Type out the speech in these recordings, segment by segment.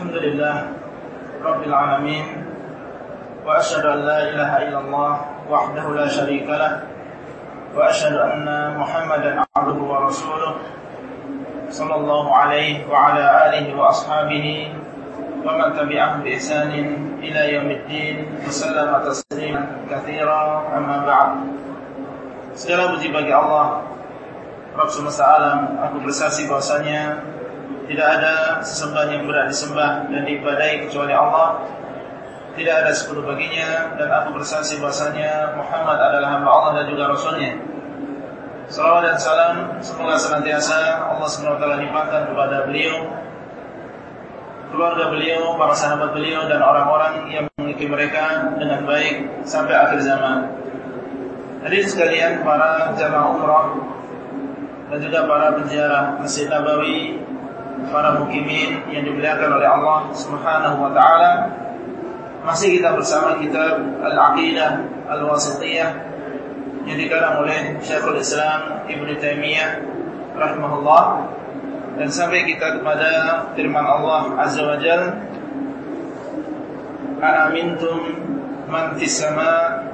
الحمد لله رب العالمين وأشهد أن لا إله إلا الله وحده لا شريك له وأشهد أن محمدا عبده ورسوله صلى الله عليه وعلى آله وأصحابه ومن تبعهم بإحسان إلى يوم الدين وسلم تسليما كثيرا أما بعد. Segala puji bagi Allah. Rabb semesta alam Aku bersaksi bahwasanya Tidak ada sesembahan yang berat disembah Dan diibadai kecuali Allah. Tidak ada sekutu baginya Dan aku bersaksi bahwasanya Muhammad adalah hamba Allah dan juga Rasulnya. Salawat dan salam Semoga senantiasa Allah SWT limpahkan kepada beliau Keluarga beliau, para sahabat beliau Dan orang-orang yang mengikuti mereka Dengan baik sampai akhir zaman. Hadirin sekalian para jamaah umrah dan juga para penziarah Masjid Nabawi, para mukimin yang dimuliakan oleh Allah Subhanahu wa taala. Masih kita bersama kitab Al-Aqidah Al-Wasithiyah yang dikarang oleh Syekhul Islam Ibnu Taimiyah rahimahullah dan sampai kita kepada firman Allah Azza wa Jalla Aamintum man fis sama'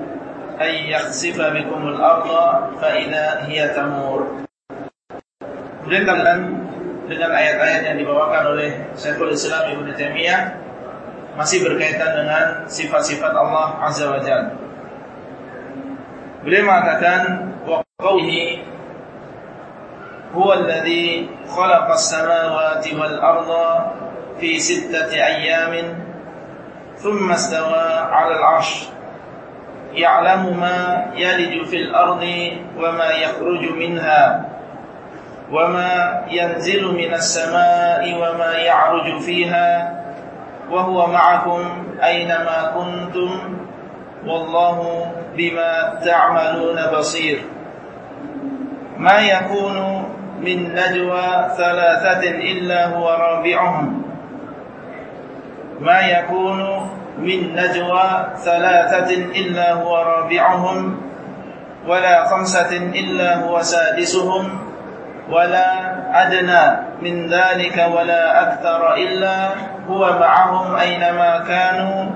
ay yakhsifa bikumul arda fa idza hiya tamur. Kemudian kalian dengan ayat-ayat yang dibawakan oleh Syekhul Islam Ibn Taimiyah masih berkaitan dengan sifat-sifat Allah Azza wa Jalla. Beliau mengatakan wa qawlihi huwa alladhi khalaqa as-samawati wal arda fi sittati ayyamin thumma istawa 'ala al-'arsy ya'lamu ma yaliju fil ardi wa ma yakhruju minha وما ينزل من السماء وما يعرج فيها وهو معكم أينما كنتم والله بما تعملون بصير. ما يكون من نجوى ثلاثة إلا هو رابعهم. ما يكون من نجوى ثلاثة إلا هو رابعهم ولا خمسة إلا هو سادسهم ولا أدنى من ذلك ولا أكثر إلا هو معهم أينما كانوا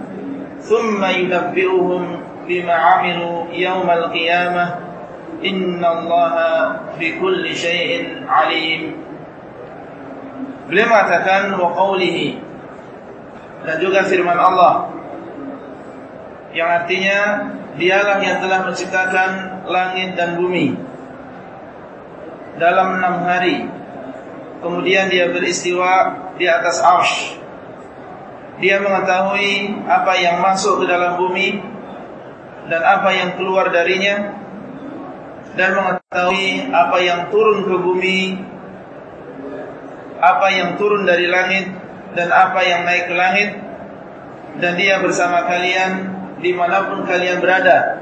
ثم ينبئهم بما عملوا يوم القيامة إن الله بكل شيء عليم Beliau mengatakan wa qawlihi dan juga firman Allah yang artinya dialah yang telah menciptakan langit dan bumi dalam enam hari. Kemudian dia beristiwa di atas arsh. Dia mengetahui apa yang masuk ke dalam bumi dan apa yang keluar darinya dan mengetahui apa yang turun ke bumi apa yang turun dari langit dan apa yang naik ke langit. Dan dia bersama kalian di mana pun kalian berada.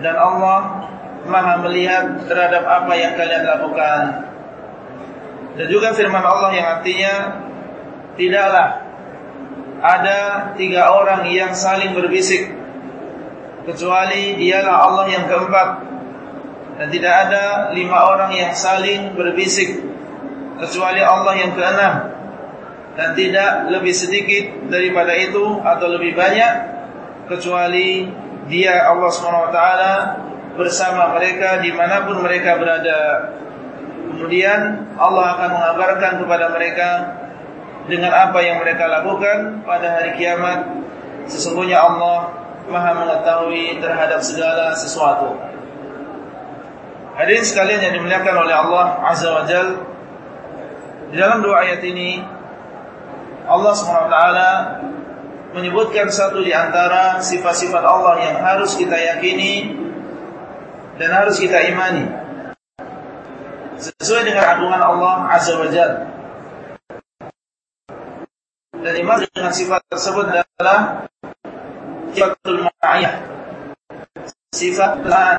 Dan Allah maha melihat terhadap apa yang kalian lakukan. Dan juga firman Allah yang artinya tidaklah ada tiga orang yang saling berbisik kecuali dialah Allah yang keempat. Dan tidak ada lima orang yang saling berbisik kecuali Allah yang keenam. Dan tidak lebih sedikit daripada itu atau lebih banyak kecuali dia Allah SWT bersama mereka di mana pun mereka berada. Kemudian Allah akan mengabarkan kepada mereka dengan apa yang mereka lakukan pada hari kiamat. Sesungguhnya Allah maha mengetahui terhadap segala sesuatu. Hadirin sekalian yang dimuliakan oleh Allah Azza wa Jal di dalam dua ayat ini Allah SWT menyebutkan satu di antara sifat-sifat Allah yang harus kita yakini dan harus kita imani sesuai dengan agungan Allah Azza wa Jalla. Dan iman dengan sifat tersebut adalah sifatul ma'iyah. Sifat pelan.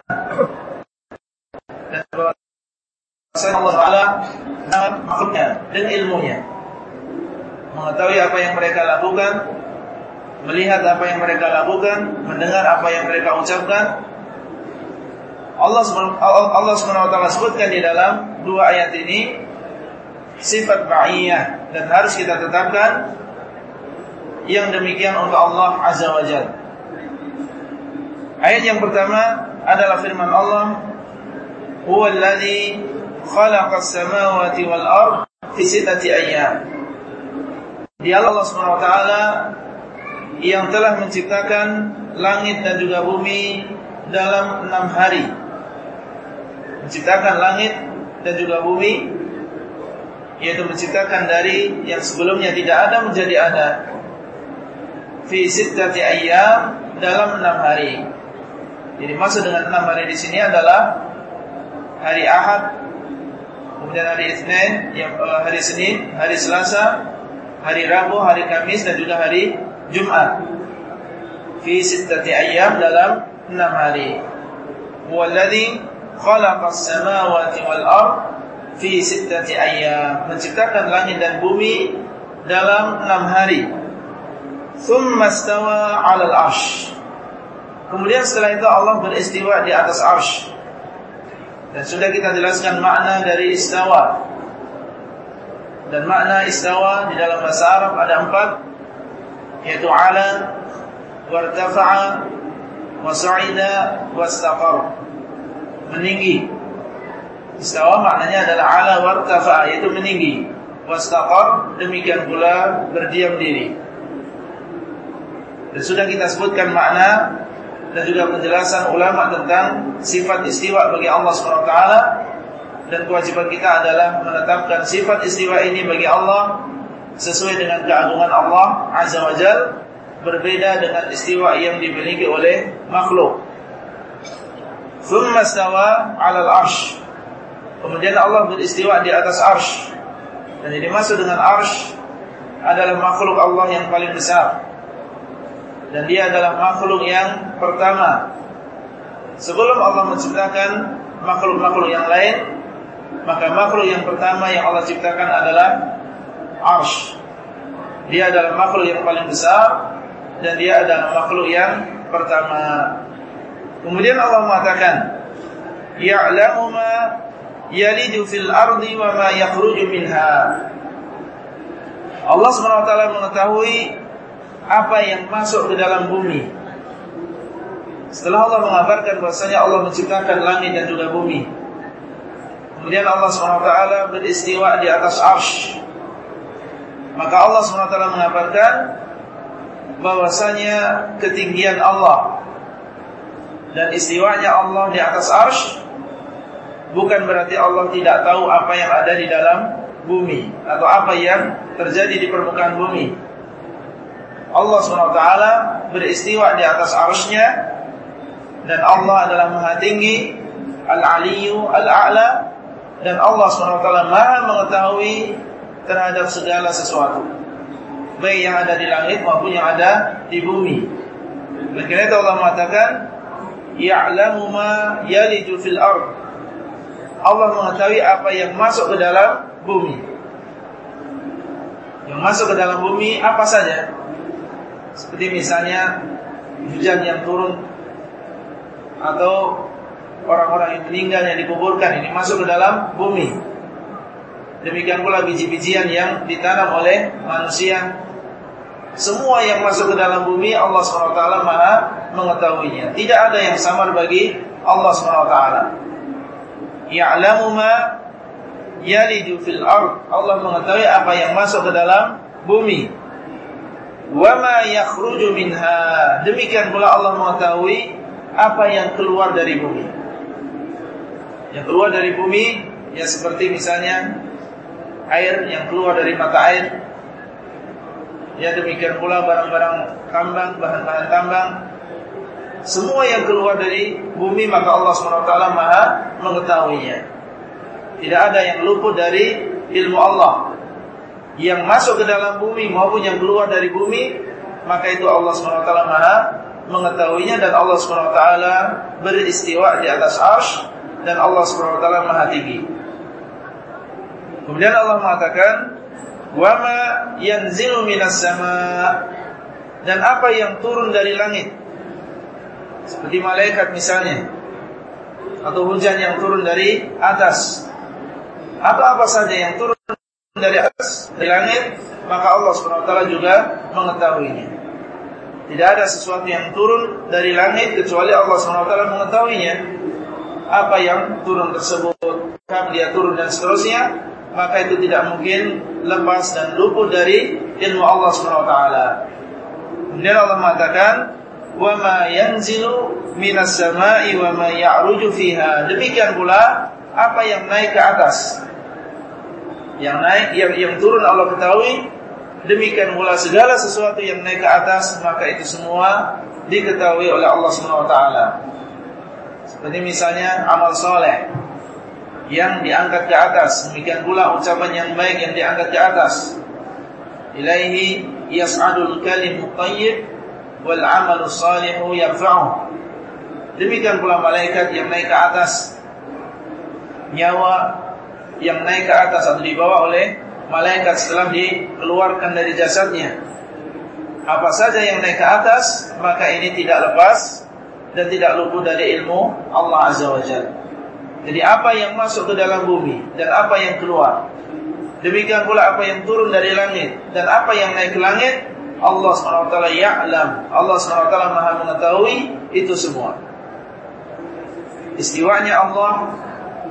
Dan bahwasanya Allah Taala makhluknya dan ilmunya mengetahui apa yang mereka lakukan, melihat apa yang mereka lakukan, mendengar apa yang mereka ucapkan. Allah Allah Subhanahu wa taala sebutkan di dalam dua ayat ini sifat ma'iyah dan harus kita tetapkan yang demikian untuk Allah Azza wa Jalla. Ayat yang pertama adalah firman Allah, "Huwa alladhi khalaqa as-samawati wal ard fi sittati ayyam." Dia Allah Subhanahu wa taala yang telah menciptakan langit dan juga bumi dalam enam hari. Menciptakan langit dan juga bumi yaitu menciptakan dari yang sebelumnya tidak ada menjadi ada fi sittati ayyam dalam enam hari. Jadi maksud dengan enam hari di sini adalah hari Ahad, kemudian hari Isnin, yang eh, hari Senin, hari Selasa, hari Rabu, hari Kamis dan juga hari Jumat. Fi sittati ayyam dalam enam hari. Walladhi khalaqas samawati wal ard fi sittati ayyam. Menciptakan langit dan bumi dalam enam hari. Thumma stawa 'ala al-'arsy. Kemudian setelah itu Allah beristiwa di atas arsy. Dan sudah kita jelaskan makna dari istawa. Dan makna istawa di dalam bahasa Arab ada empat yaitu ala wartafa'a wasa'ida wastaqar meninggi. Istawa maknanya adalah ala wartafa'a yaitu meninggi. Wastaqar demikian pula berdiam diri. Dan sudah kita sebutkan makna dan juga penjelasan ulama tentang sifat istiwa bagi Allah SWT dan kewajiban kita adalah menetapkan sifat istiwa ini bagi Allah sesuai dengan keagungan Allah Azza wa Jal berbeda dengan istiwa yang dimiliki oleh makhluk. Thumma stawa 'alal arsh. Kemudian Allah beristiwa di atas arsh. Dan ini masuk dengan arsh adalah makhluk Allah yang paling besar. Dan dia adalah makhluk yang pertama. Sebelum Allah menciptakan makhluk-makhluk yang lain, maka makhluk yang pertama yang Allah ciptakan adalah arsh. Dia adalah makhluk yang paling besar dan dia adalah makhluk yang pertama. Kemudian Allah mengatakan, "Ya'lamu ma yalidu fil ardi wa ma yakhruju minha." Allah SWT mengetahui apa yang masuk ke dalam bumi. Setelah Allah mengabarkan bahasanya Allah menciptakan langit dan juga bumi. Kemudian Allah SWT beristiwa di atas arsh Maka Allah SWT mengabarkan bahwasanya ketinggian Allah dan istiwanya Allah di atas arsh bukan berarti Allah tidak tahu apa yang ada di dalam bumi atau apa yang terjadi di permukaan bumi. Allah SWT beristiwa di atas arshnya dan Allah adalah maha tinggi Al-Aliyu Al-A'la dan Allah SWT maha mengetahui terhadap segala sesuatu baik yang ada di langit maupun yang ada di bumi karena itu Allah mengatakan ya'lamu ma yaliju fil ard Allah mengetahui apa yang masuk ke dalam bumi yang masuk ke dalam bumi apa saja seperti misalnya hujan yang turun atau orang-orang yang meninggal yang dikuburkan ini masuk ke dalam bumi. Demikian pula biji-bijian yang ditanam oleh manusia. Semua yang masuk ke dalam bumi Allah SWT maha mengetahuinya. Tidak ada yang samar bagi Allah SWT. Ya'lamu ma yalidu fil ard. Allah mengetahui apa yang masuk ke dalam bumi. Wa ma yakhruju minha. Demikian pula Allah mengetahui apa yang keluar dari bumi yang keluar dari bumi ya seperti misalnya air yang keluar dari mata air ya demikian pula barang-barang tambang bahan-bahan tambang semua yang keluar dari bumi maka Allah SWT maha mengetahuinya. Tidak ada yang luput dari ilmu Allah. Yang masuk ke dalam bumi maupun yang keluar dari bumi maka itu Allah SWT maha mengetahuinya dan Allah SWT beristiwa di atas arsh dan Allah taala Maha tinggi. Kemudian Allah mengatakan wa ma yanzilu minas sama. Dan apa yang turun dari langit seperti malaikat misalnya atau hujan yang turun dari atas atau apa saja yang turun dari atas dari langit, maka Allah SWT juga mengetahuinya. Tidak ada sesuatu yang turun dari langit kecuali Allah SWT mengetahuinya. Apa yang turun tersebut, kapan dia turun dan seterusnya, maka itu tidak mungkin lepas dan luput dari ilmu Allah SWT. Kemudian Allah mengatakan, "Wa ma yanzilu minas sama'i wa ma ya'ruju fiha." Demikian pula apa yang naik ke atas. Yang naik yang yang turun Allah ketahui. Demikian pula segala sesuatu yang naik ke atas maka itu semua diketahui oleh Allah taala. Seperti misalnya amal soleh yang diangkat ke atas. Demikian pula ucapan yang baik yang diangkat ke atas. Ilaihi yas'adul kalimut thayyib wal amalu salihu yarfa'u demikian pula malaikat yang naik ke atas nyawa yang naik ke atas atau dibawa oleh malaikat setelah dikeluarkan dari jasadnya. Apa saja yang naik ke atas, maka ini tidak lepas dan tidak luput dari ilmu Allah Azza wa Jalla. Jadi apa yang masuk ke dalam bumi dan apa yang keluar. Demikian pula apa yang turun dari langit dan apa yang naik ke langit, Allah SWT ya'lam. Allah SWT maha mengetahui itu semua. Istiwanya Allah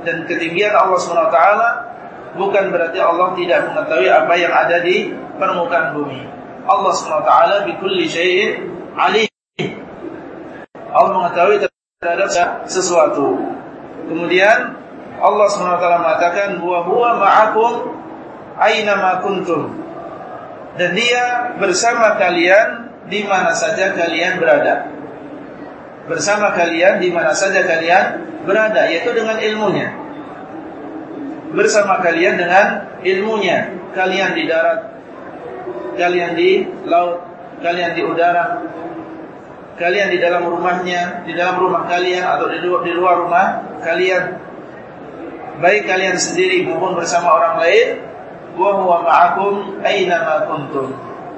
dan ketinggian Allah SWT bukan berarti Allah tidak mengetahui apa yang ada di permukaan bumi. Allah SWT bikulli syai'in alim. Allah mengetahui terhadap sesuatu. Kemudian Allah SWT mengatakan wa huwa ma'akum aina ma kuntum. Dan dia bersama kalian di mana saja kalian berada. Bersama kalian di mana saja kalian berada yaitu dengan ilmunya. Bersama kalian dengan ilmunya. Kalian di darat kalian di laut kalian di udara kalian di dalam rumahnya di dalam rumah kalian atau di luar, di luar rumah kalian. Baik kalian sendiri maupun bersama orang lain wa huwa ma'akum aina kuntum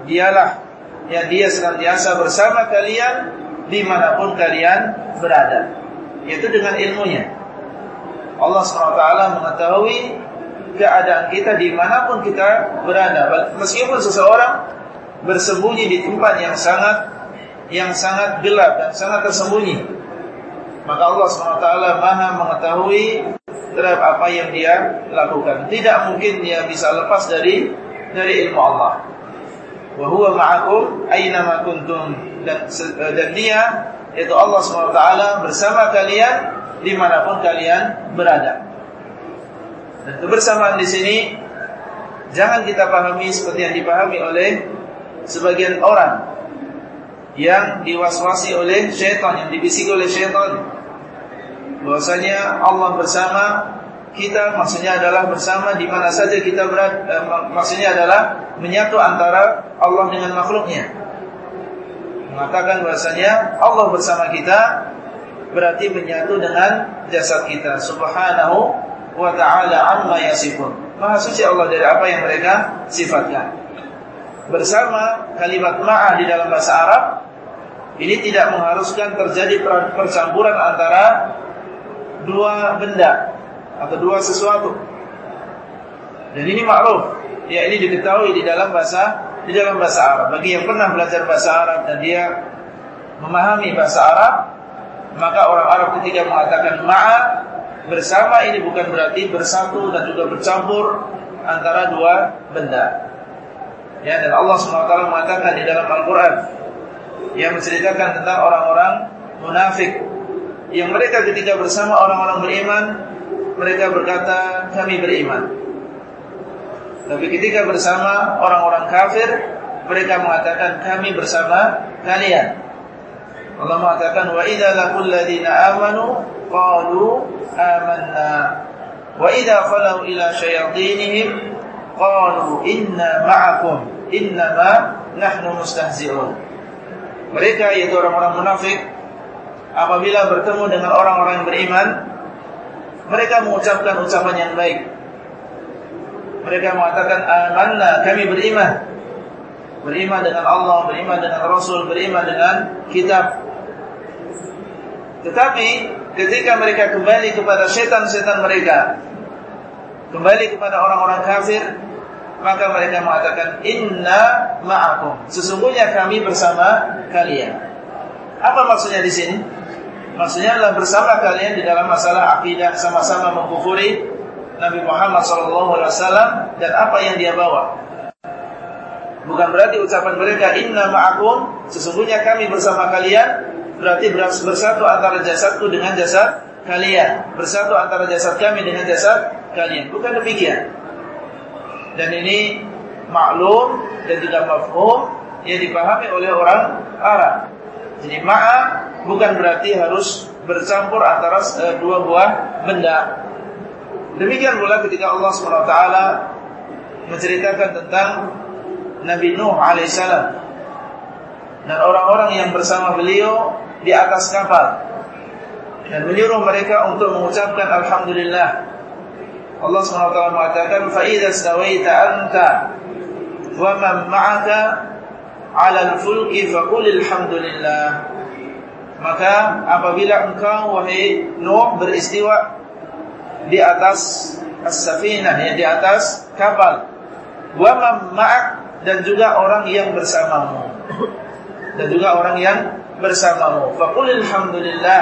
dialah yang dia senantiasa bersama kalian di mana pun kalian berada yaitu dengan ilmunya. Allah SWT mengetahui keadaan kita di mana pun kita berada. Meskipun seseorang bersembunyi di tempat yang sangat yang sangat gelap dan sangat tersembunyi, maka Allah SWT maha mengetahui terhadap apa yang dia lakukan. Tidak mungkin dia bisa lepas dari dari ilmu Allah. Wa huwa ma'akum aina ma kuntum dan dan dia yaitu Allah SWT bersama kalian di mana pun kalian berada. Dan kebersamaan di sini jangan kita pahami seperti yang dipahami oleh sebagian orang yang diwaswasi oleh syaitan, yang dibisik oleh syaitan. Bahwasanya Allah bersama kita maksudnya adalah bersama di mana saja kita berada, eh, maksudnya adalah menyatu antara Allah dengan makhluknya. Mengatakan bahasanya Allah bersama kita berarti menyatu dengan jasad kita. Subhanahu wa ta'ala amma yasifun. Maha suci Allah dari apa yang mereka sifatkan. Bersama kalimat ma'a di dalam bahasa Arab ini tidak mengharuskan terjadi percampuran antara dua benda atau dua sesuatu dan ini maklum ya ini diketahui di dalam bahasa di dalam bahasa Arab. Bagi yang pernah belajar bahasa Arab dan dia memahami bahasa Arab, maka orang Arab ketika mengatakan ma'a bersama ini bukan berarti bersatu dan juga bercampur antara dua benda. Ya, dan Allah SWT mengatakan di dalam Al-Quran yang menceritakan tentang orang-orang munafik yang mereka ketika bersama orang-orang beriman mereka berkata kami beriman tapi ketika bersama orang-orang kafir, mereka mengatakan kami bersama kalian. Allah mengatakan wa idza laqul ladina amanu qalu amanna wa idza khalu ila syayatinihim qalu inna ma'akum innama nahnu mustahzi'un. Mereka yaitu orang-orang munafik apabila bertemu dengan orang-orang yang beriman mereka mengucapkan ucapan yang baik mereka mengatakan amanna, kami beriman. Beriman dengan Allah, beriman dengan Rasul, beriman dengan kitab. Tetapi ketika mereka kembali kepada setan-setan mereka, kembali kepada orang-orang kafir, maka mereka mengatakan inna ma'akum. Sesungguhnya kami bersama kalian. Apa maksudnya di sini? Maksudnya adalah bersama kalian di dalam masalah akidah sama-sama mengkufuri Nabi Muhammad SAW dan apa yang dia bawa. Bukan berarti ucapan mereka inna ma'akum, sesungguhnya kami bersama kalian, berarti bersatu antara jasadku dengan jasad kalian, bersatu antara jasad kami dengan jasad kalian. Bukan demikian. Dan ini maklum dan juga mafhum yang dipahami oleh orang Arab. Jadi ma'a bukan berarti harus bercampur antara eh, dua buah benda. Demikian pula ketika Allah SWT menceritakan tentang Nabi Nuh alaihissalam dan orang-orang yang bersama beliau di atas kapal dan menyuruh mereka untuk mengucapkan alhamdulillah. Allah SWT mengatakan fa idza stawaita anta ma'aka 'ala al-fulki faqul alhamdulillah. Maka apabila engkau wahai Nuh beristiwa di atas as-safinah ya di atas kapal wa ma'ak dan juga orang yang bersamamu. Dan juga orang yang bersamamu. Faqul alhamdulillah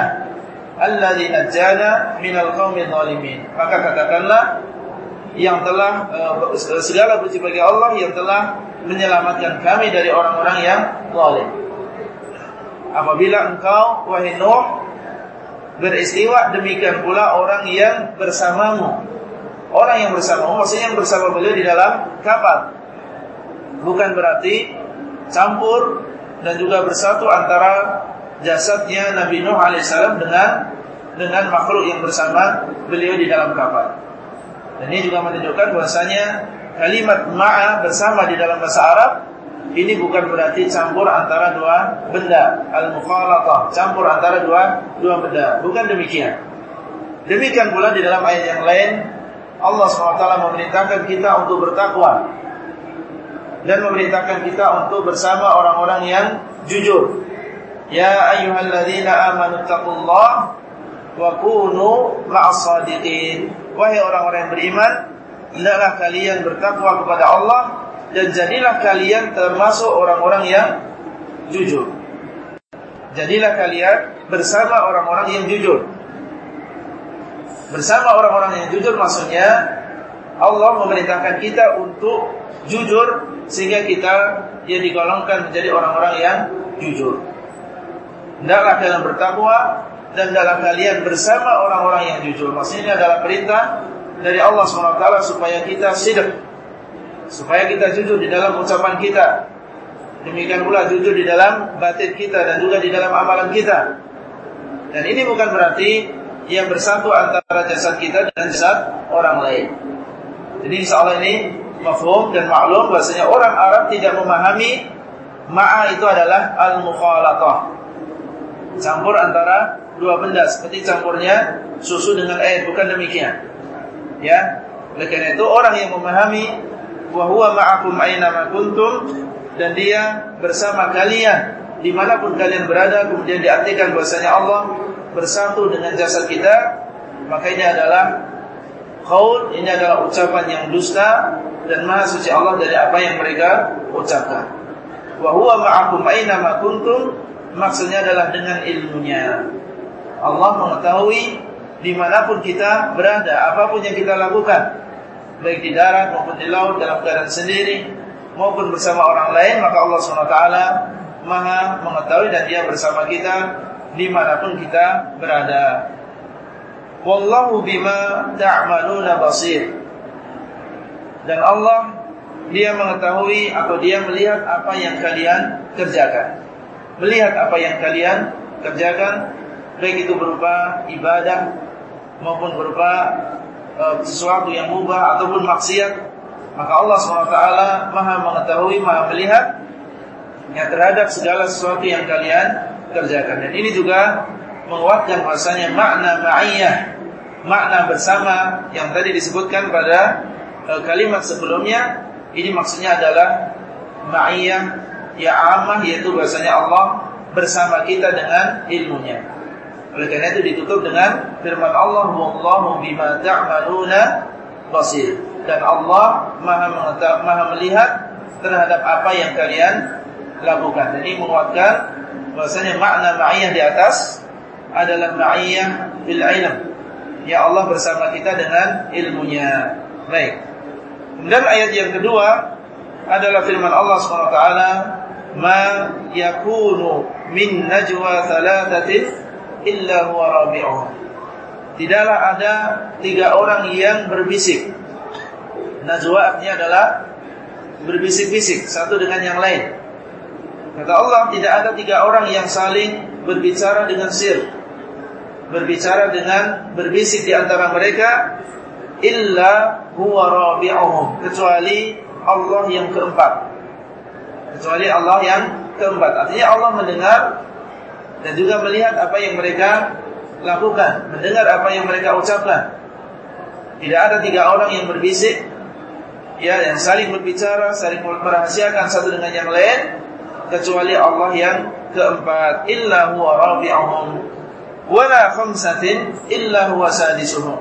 alladzi najjana minal qaumidh dhalimin. Maka katakanlah yang telah uh, segala puji bagi Allah yang telah menyelamatkan kami dari orang-orang yang zalim. Apabila engkau wahai Nuh beristiwa demikian pula orang yang bersamamu. Orang yang bersamamu maksudnya yang bersama beliau di dalam kapal. Bukan berarti campur dan juga bersatu antara jasadnya Nabi Nuh alaihissalam dengan dengan makhluk yang bersama beliau di dalam kapal. Dan ini juga menunjukkan bahwasanya kalimat ma'a bersama di dalam bahasa Arab ini bukan berarti campur antara dua benda, al-mukhalatah, campur antara dua dua benda. Bukan demikian. Demikian pula di dalam ayat yang lain Allah SWT memerintahkan kita untuk bertakwa dan memerintahkan kita untuk bersama orang-orang yang jujur. Ya ayyuhalladzina amanu taqullaha wa kunu ma'as shadiqin. Wahai orang-orang yang beriman, hendaklah kalian bertakwa kepada Allah dan jadilah kalian termasuk orang-orang yang jujur. Jadilah kalian bersama orang-orang yang jujur. Bersama orang-orang yang jujur maksudnya Allah memerintahkan kita untuk jujur sehingga kita dia digolongkan menjadi orang-orang yang jujur. Hendaklah kalian bertakwa dan dalam kalian bersama orang-orang yang jujur. Maksudnya adalah perintah dari Allah SWT supaya kita sidik. Supaya kita jujur di dalam ucapan kita. Demikian pula jujur di dalam batin kita dan juga di dalam amalan kita. Dan ini bukan berarti yang bersatu antara jasad kita dan jasad orang lain. Jadi insya Allah ini mafhum dan maklum bahasanya orang Arab tidak memahami ma'a itu adalah al-mukhalatah. Campur antara dua benda seperti campurnya susu dengan air, bukan demikian. Ya. Oleh karena itu orang yang memahami wa ma'akum aina kuntum dan dia bersama kalian di mana pun kalian berada kemudian diartikan bahasanya Allah bersatu dengan jasad kita maka ini adalah Qaul ini adalah ucapan yang dusta dan maha suci Allah dari apa yang mereka ucapkan. Wa ma'akum aina ma kuntum maksudnya adalah dengan ilmunya. Allah mengetahui di mana pun kita berada, apa pun yang kita lakukan, baik di darat maupun di laut dalam keadaan sendiri maupun bersama orang lain, maka Allah SWT maha mengetahui dan Dia bersama kita di mana pun kita berada. Wallahu bima ta'maluna basir. Dan Allah dia mengetahui atau dia melihat apa yang kalian kerjakan. Melihat apa yang kalian kerjakan baik itu berupa ibadah maupun berupa uh, sesuatu yang mubah ataupun maksiat, maka Allah SWT Maha mengetahui, Maha melihat yang terhadap segala sesuatu yang kalian kerjakan. Dan ini juga menguatkan bahasanya makna ma'iyah, makna bersama yang tadi disebutkan pada uh, kalimat sebelumnya. Ini maksudnya adalah ma'iyah ya amah yaitu bahasanya Allah bersama kita dengan ilmunya. Oleh karena itu ditutup dengan firman Allah wallahu bima ta'maluna basir. dan Allah maha, maha melihat terhadap apa yang kalian lakukan. Jadi menguatkan bahasanya makna ma'iyah di atas adalah ma'iyah bil ilm. Ya Allah bersama kita dengan ilmunya. Baik. Kemudian ayat yang kedua adalah firman Allah SWT Ma yakunu min najwa thalathatin illa huwa Tidaklah ada tiga orang yang berbisik Najwa artinya adalah berbisik-bisik satu dengan yang lain. Kata Allah tidak ada tiga orang yang saling berbicara dengan sir, berbicara dengan berbisik di antara mereka, illa huwa kecuali Allah yang keempat. Kecuali Allah yang keempat. Artinya Allah mendengar dan juga melihat apa yang mereka lakukan, mendengar apa yang mereka ucapkan. Tidak ada tiga orang yang berbisik. Ya yang saling berbicara, saling merahasiakan satu dengan yang lain kecuali Allah yang keempat. Illa huwa rabi'uhum wala khamsatin illa huwa sadisuhum.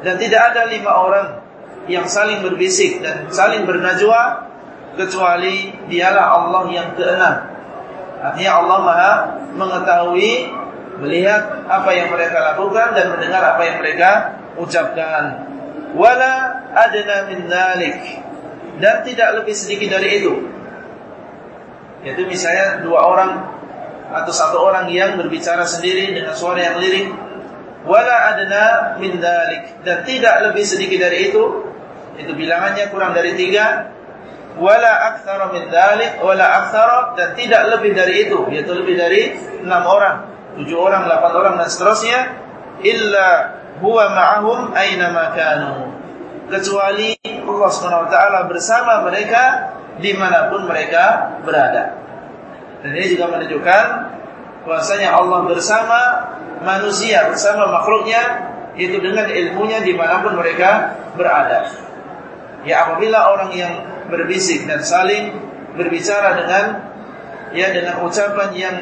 Dan tidak ada lima orang yang saling berbisik dan saling bernajwa kecuali dialah Allah yang keenam artinya Allah Maha mengetahui melihat apa yang mereka lakukan dan mendengar apa yang mereka ucapkan. Wala adna min dhalik. Dan tidak lebih sedikit dari itu. Yaitu misalnya dua orang atau satu orang yang berbicara sendiri dengan suara yang lirik. Wala adna min dhalik. Dan tidak lebih sedikit dari itu. Itu bilangannya kurang dari tiga wala aktsara min dhalik wala aktsara dan tidak lebih dari itu yaitu lebih dari enam orang tujuh orang delapan orang dan seterusnya illa huwa ma'ahum aina ma kanu kecuali Allah Subhanahu wa taala bersama mereka di mana pun mereka berada. Dan ini juga menunjukkan bahwasanya Allah bersama manusia, bersama makhluknya itu dengan ilmunya di mana pun mereka berada. Ya apabila orang yang berbisik dan saling berbicara dengan ya dengan ucapan yang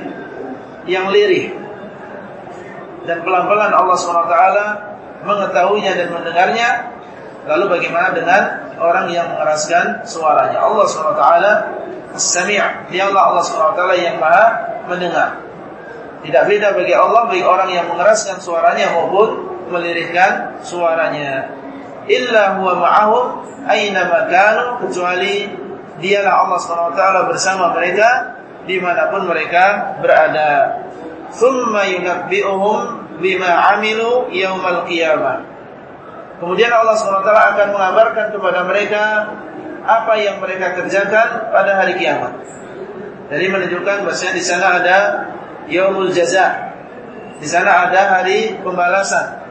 yang lirih. Dan pelan-pelan Allah SWT mengetahuinya dan mendengarnya. Lalu bagaimana dengan orang yang mengeraskan suaranya? Allah SWT As-Sami' Dia Allah Allah SWT yang maha mendengar. Tidak beda bagi Allah Bagi orang yang mengeraskan suaranya Maupun melirihkan suaranya Illa huwa ma'ahum Aina makanu Kecuali dialah Allah SWT bersama mereka Di mana pun mereka berada Thumma yunabbi'uhum Bima amilu yawmal qiyamah Kemudian Allah SWT akan mengabarkan kepada mereka apa yang mereka kerjakan pada hari kiamat. Jadi menunjukkan bahwasanya di sana ada yaumul jaza. Di sana ada hari pembalasan.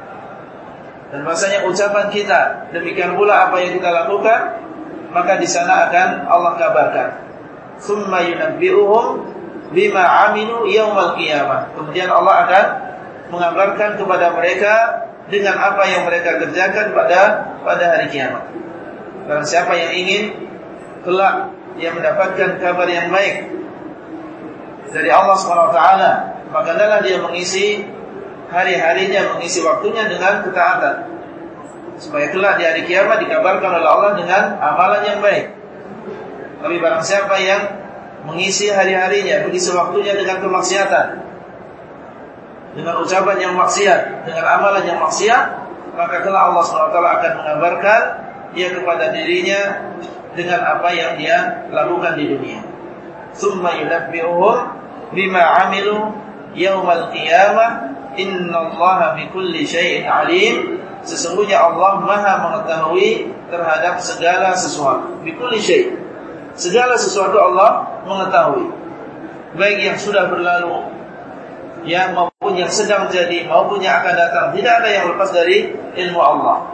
Dan bahasanya ucapan kita demikian pula apa yang kita lakukan maka di sana akan Allah kabarkan. Summa yunabbi'uhum bima aminu yaumal qiyamah. Kemudian Allah akan mengabarkan kepada mereka dengan apa yang mereka kerjakan pada pada hari kiamat. Dan siapa yang ingin kelak yang mendapatkan kabar yang baik dari Allah SWT maka adalah dia mengisi hari-harinya mengisi waktunya dengan ketaatan supaya kelak di hari kiamat dikabarkan oleh Allah dengan amalan yang baik. Tapi barang siapa yang mengisi hari-harinya, mengisi waktunya dengan kemaksiatan, dengan ucapan yang maksiat, dengan amalan yang maksiat, maka kelak Allah SWT akan mengabarkan ia kepada dirinya dengan apa yang dia lakukan di dunia. Summa yunabbi'uhum bima 'amilu yaumal qiyamah innallaha bikulli syai'in 'alim. Sesungguhnya Allah Maha mengetahui terhadap segala sesuatu. Bikulli syai'. Segala sesuatu Allah mengetahui. Baik yang sudah berlalu yang maupun yang sedang jadi maupun yang akan datang tidak ada yang lepas dari ilmu Allah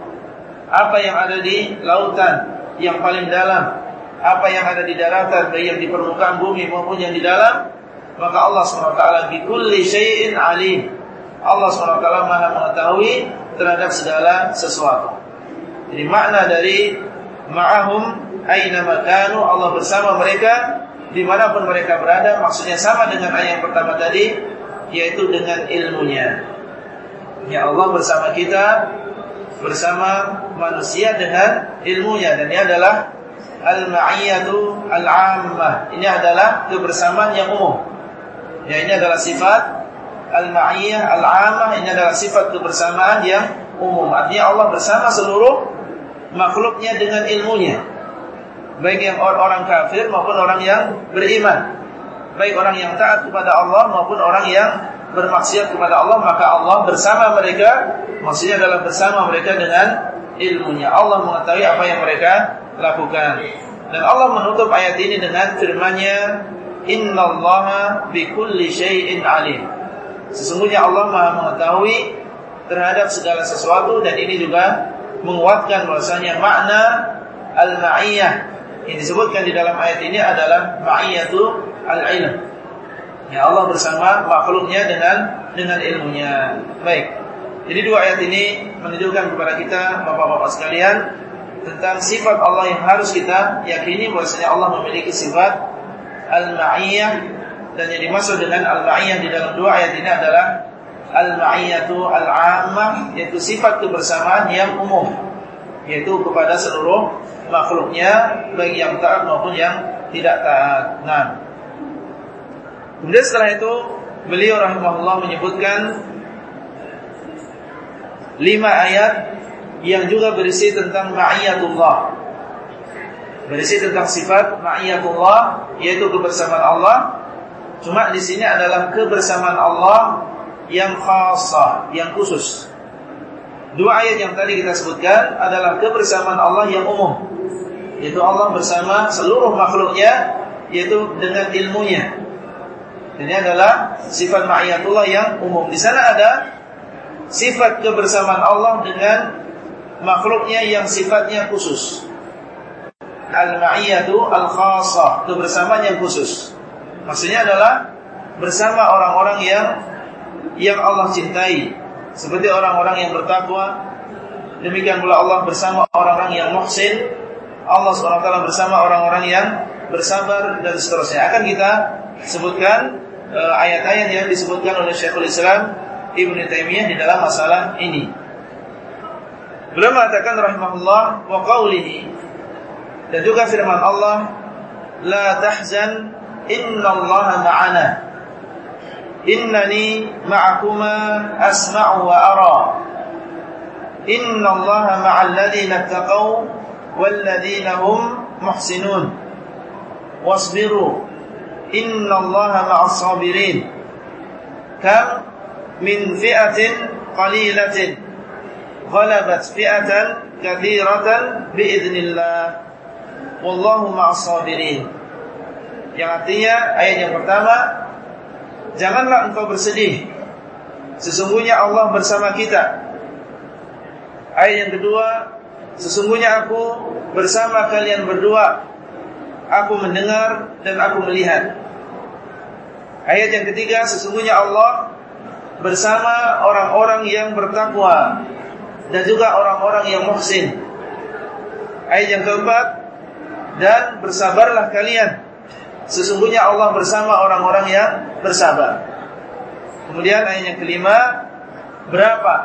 apa yang ada di lautan yang paling dalam apa yang ada di daratan baik yang di permukaan bumi maupun yang di dalam maka Allah SWT bi kulli syai'in alim Allah SWT Maha mengetahui terhadap segala sesuatu jadi makna dari ma'ahum aina makanu Allah bersama mereka di mana pun mereka berada maksudnya sama dengan ayat yang pertama tadi yaitu dengan ilmunya. Ya Allah bersama kita bersama manusia dengan ilmunya dan ini adalah al-ma'iyatu al-ammah. Ini adalah kebersamaan yang umum. Ya ini adalah sifat al-ma'iyah al-ammah, ini adalah sifat kebersamaan yang umum. Artinya Allah bersama seluruh makhluknya dengan ilmunya. Baik yang orang kafir maupun orang yang beriman. Baik orang yang taat kepada Allah maupun orang yang bermaksiat kepada Allah, maka Allah bersama mereka, maksudnya adalah bersama mereka dengan ilmunya. Allah mengetahui apa yang mereka lakukan. Dan Allah menutup ayat ini dengan firman-Nya, "Innallaha bikulli syai'in alim." Sesungguhnya Allah Maha mengetahui terhadap segala sesuatu dan ini juga menguatkan bahwasanya makna al-ma'iyah yang disebutkan di dalam ayat ini adalah ma'iyatu al-ilm. Ya Allah bersama makhluknya dengan dengan ilmunya. Baik. Jadi dua ayat ini menunjukkan kepada kita Bapak-bapak sekalian tentang sifat Allah yang harus kita yakini bahwasanya Allah memiliki sifat al-ma'iyah dan yang dimaksud dengan al-ma'iyah di dalam dua ayat ini adalah al-ma'iyatu al-ammah yaitu sifat kebersamaan yang umum yaitu kepada seluruh makhluknya baik yang taat maupun yang tidak taat. Nah, kemudian setelah itu beliau rahimahullah menyebutkan lima ayat yang juga berisi tentang ma'iyatullah. Berisi tentang sifat ma'iyatullah yaitu kebersamaan Allah. Cuma di sini adalah kebersamaan Allah yang khasah, yang khusus. Dua ayat yang tadi kita sebutkan adalah kebersamaan Allah yang umum. Yaitu Allah bersama seluruh makhluknya yaitu dengan ilmunya. Ini adalah sifat ma'iyatullah yang umum. Di sana ada sifat kebersamaan Allah dengan makhluknya yang sifatnya khusus. Al-ma'iyatu al-khasah, kebersamaan yang khusus. Maksudnya adalah bersama orang-orang yang yang Allah cintai, seperti orang-orang yang bertakwa. Demikian pula Allah bersama orang-orang yang muhsin, Allah SWT bersama orang-orang yang bersabar dan seterusnya. Akan kita sebutkan eh, ayat-ayat yang disebutkan oleh Syekhul Islam Ibnu Taimiyah di dalam masalah ini. Beliau mengatakan rahimahullah wa qawlihi dan juga firman Allah la tahzan innallaha ma'ana innani ma'akuma asma'u wa ara innallaha ma'al ladzina taqaw wal ladzina hum muhsinun wasbiru innallaha ma'as sabirin kam min fi'atin qalilatin ghalabat fi'atan kathiratan biiznillah wallahu ma'as sabirin yang artinya ayat yang pertama janganlah engkau bersedih. Sesungguhnya Allah bersama kita. Ayat yang kedua sesungguhnya aku bersama kalian berdua. Aku mendengar dan aku melihat. Ayat yang ketiga sesungguhnya Allah bersama orang-orang yang bertakwa dan juga orang-orang yang muhsin. Ayat yang keempat dan bersabarlah kalian sesungguhnya Allah bersama orang-orang yang bersabar. Kemudian ayat yang kelima berapa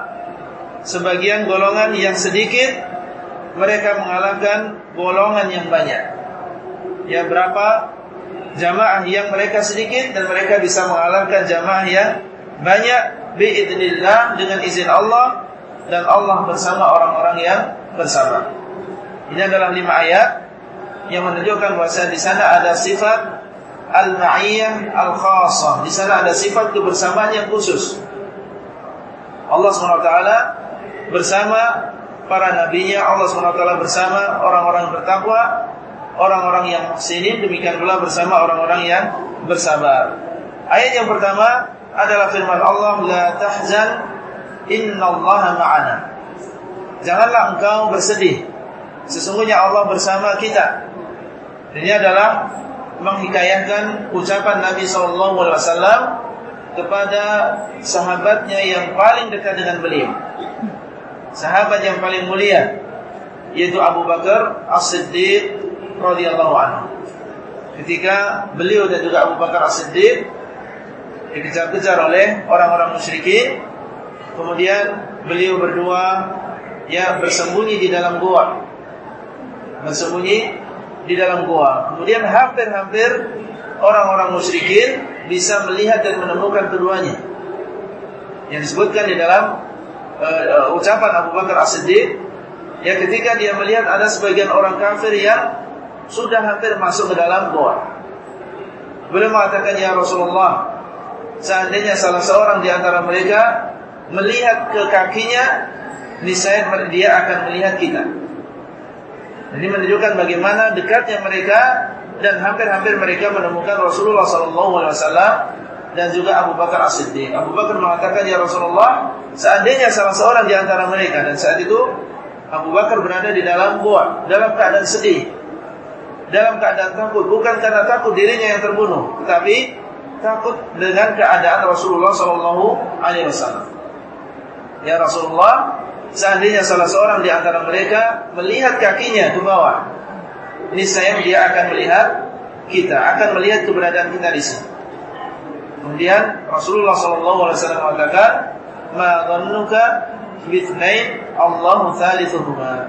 sebagian golongan yang sedikit mereka mengalahkan golongan yang banyak. Ya berapa jamaah yang mereka sedikit dan mereka bisa mengalahkan jamaah yang banyak biidznillah dengan izin Allah dan Allah bersama orang-orang yang bersama. Ini adalah lima ayat yang menunjukkan bahwa di sana ada sifat al-ma'iyah al-khassah. Di sana ada sifat kebersamaan yang khusus. Allah SWT bersama para nabinya, Allah SWT bersama orang-orang bertakwa, orang-orang yang muhsinin, demikian pula bersama orang-orang yang bersabar. Ayat yang pertama adalah firman Allah la tahzan innallaha ma'ana. Janganlah engkau bersedih. Sesungguhnya Allah bersama kita. Ini adalah menghikayahkan ucapan Nabi wasallam kepada sahabatnya yang paling dekat dengan beliau. Sahabat yang paling mulia yaitu Abu Bakar As-Siddiq radhiyallahu anhu. Ketika beliau dan juga Abu Bakar As-Siddiq dikejar-kejar oleh orang-orang musyrikin. Kemudian beliau berdua ya bersembunyi di dalam gua. Bersembunyi di dalam gua. Kemudian hampir-hampir orang-orang musyrikin bisa melihat dan menemukan keduanya. Yang disebutkan di dalam uh, ucapan Abu Bakar As-Siddiq ya ketika dia melihat ada sebagian orang kafir yang sudah hampir masuk ke dalam gua. Beliau mengatakan ya Rasulullah, seandainya salah seorang di antara mereka melihat ke kakinya, niscaya dia akan melihat kita. Ini menunjukkan bagaimana dekatnya mereka dan hampir-hampir mereka menemukan Rasulullah SAW dan juga Abu Bakar As-Siddiq. Abu Bakar mengatakan, Ya Rasulullah, seandainya salah seorang di antara mereka, dan saat itu Abu Bakar berada di dalam gua, dalam keadaan sedih, dalam keadaan takut, bukan karena takut dirinya yang terbunuh, tetapi takut dengan keadaan Rasulullah SAW. Ya Rasulullah, seandainya salah seorang di antara mereka melihat kakinya ke bawah, ini saya dia akan melihat kita, akan melihat keberadaan kita di sini. Kemudian Rasulullah SAW mengatakan, "Ma dhannuka bithnain Allahu thalithuhuma."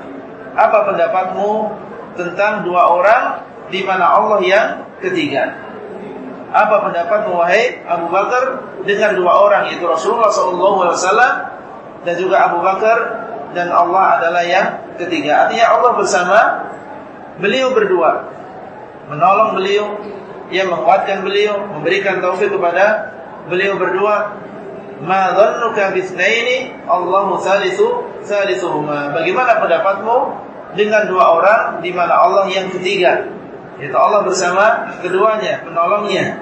Apa pendapatmu tentang dua orang di mana Allah yang ketiga? Apa pendapatmu wahai Abu Bakar dengan dua orang yaitu Rasulullah SAW dan juga Abu Bakar dan Allah adalah yang ketiga. Artinya Allah bersama beliau berdua menolong beliau, yang menguatkan beliau, memberikan taufik kepada beliau berdua. Ma dhannuka bitsnaini Allahu thalithu thalithuhuma. Bagaimana pendapatmu dengan dua orang di mana Allah yang ketiga? Yaitu Allah bersama keduanya, menolongnya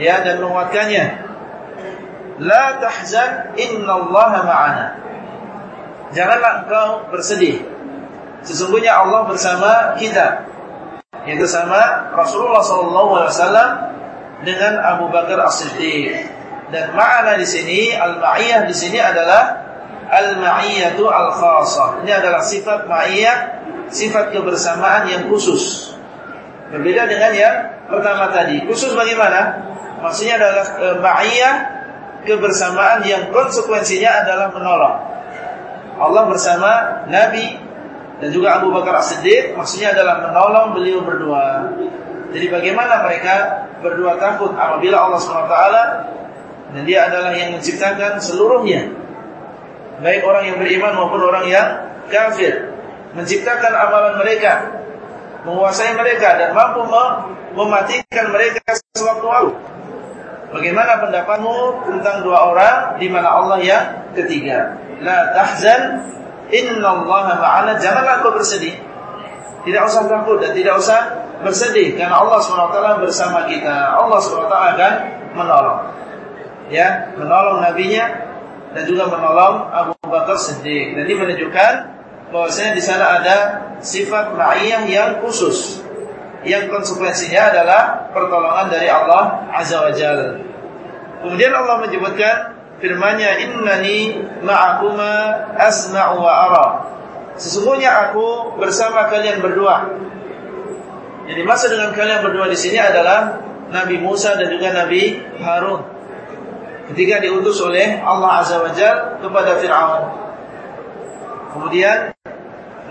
ya dan menguatkannya. La tahzan innallaha ma'ana. Janganlah engkau bersedih. Sesungguhnya Allah bersama kita. Yaitu sama Rasulullah SAW dengan Abu Bakar As-Siddiq. Dan ma'ana di sini, al-ma'iyah di sini adalah al-ma'iyatu al-khasah. Ini adalah sifat ma'iyah, sifat kebersamaan yang khusus. Berbeda dengan yang pertama tadi. Khusus bagaimana? Maksudnya adalah e, ma'iyah kebersamaan yang konsekuensinya adalah menolong. Allah bersama Nabi dan juga Abu Bakar As-Siddiq maksudnya adalah menolong beliau berdua. Jadi bagaimana mereka berdua takut apabila Allah SWT dan dia adalah yang menciptakan seluruhnya. Baik orang yang beriman maupun orang yang kafir. Menciptakan amalan mereka. Menguasai mereka dan mampu mematikan mereka sewaktu waktu. Bagaimana pendapatmu tentang dua orang di mana Allah yang ketiga? La tahzan innallaha ma'ana. Janganlah kau bersedih. Tidak usah takut dan tidak usah bersedih karena Allah SWT bersama kita. Allah SWT akan menolong. Ya, menolong nabinya dan juga menolong Abu Bakar Siddiq. Ini menunjukkan bahwasanya di sana ada sifat ma'iyah yang khusus yang konsekuensinya adalah pertolongan dari Allah Azza wa Jalla. Kemudian Allah menyebutkan firman-Nya innani ma'akuma asma'u wa ara. Sesungguhnya aku bersama kalian berdua. Jadi masa dengan kalian berdua di sini adalah Nabi Musa dan juga Nabi Harun. Ketika diutus oleh Allah Azza wa Jalla kepada Fir'aun. Kemudian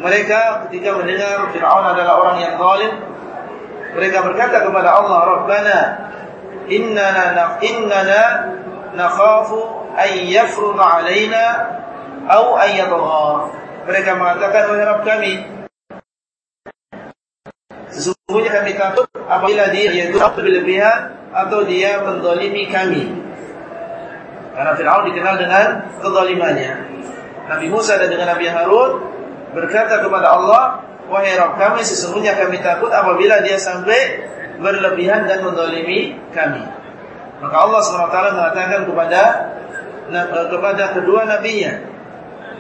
mereka ketika mendengar Fir'aun adalah orang yang zalim, mereka berkata kepada Allah, Rabbana innana innana nakhafu an yafruḍ alaina atau an yatgha. Mereka mengatakan wahai Rabb kami Sesungguhnya kami takut apabila dia yaitu berlebihan atau dia mendolimi kami. Karena Fir'aun dikenal dengan kezalimannya. Nabi Musa dan dengan Nabi Harun berkata kepada Allah, Wahai Rabb kami sesungguhnya kami takut apabila dia sampai berlebihan dan mendolimi kami. Maka Allah SWT mengatakan kepada eh, kepada kedua nabinya.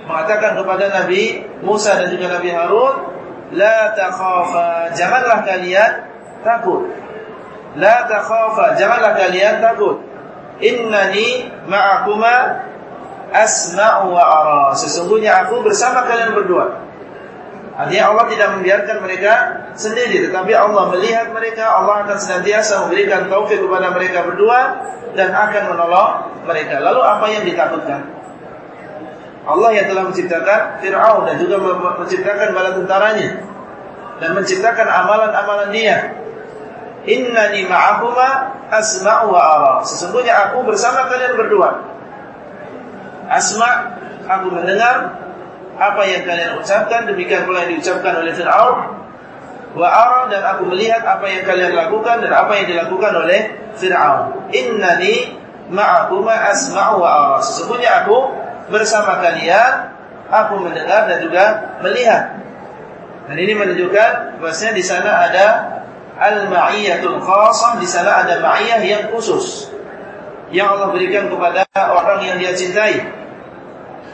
Mengatakan kepada Nabi Musa dan juga Nabi Harun la takhafa janganlah kalian takut. La takhafa janganlah kalian takut. Innani ma'akuma asma'u wa ara. Sesungguhnya aku bersama kalian berdua Artinya Allah tidak membiarkan mereka sendiri Tetapi Allah melihat mereka Allah akan senantiasa memberikan taufik kepada mereka berdua Dan akan menolong mereka Lalu apa yang ditakutkan? Allah yang telah menciptakan Fir'aun dan juga menciptakan bala tentaranya dan menciptakan amalan-amalan dia. Innani ma'akuma asma'u wa. Sesungguhnya aku bersama kalian berdua. Asma' aku mendengar apa yang kalian ucapkan demikian pula yang diucapkan oleh Fir'aun wa ara dan aku melihat apa yang kalian lakukan dan apa yang dilakukan oleh Fir'aun. Innani ma'akuma asma'u wa ara. Sesungguhnya aku bersama kalian, aku mendengar dan juga melihat. Dan ini menunjukkan bahwasanya di sana ada al-ma'iyatul khasam, di sana ada ma'iyah yang khusus yang Allah berikan kepada orang yang dia cintai.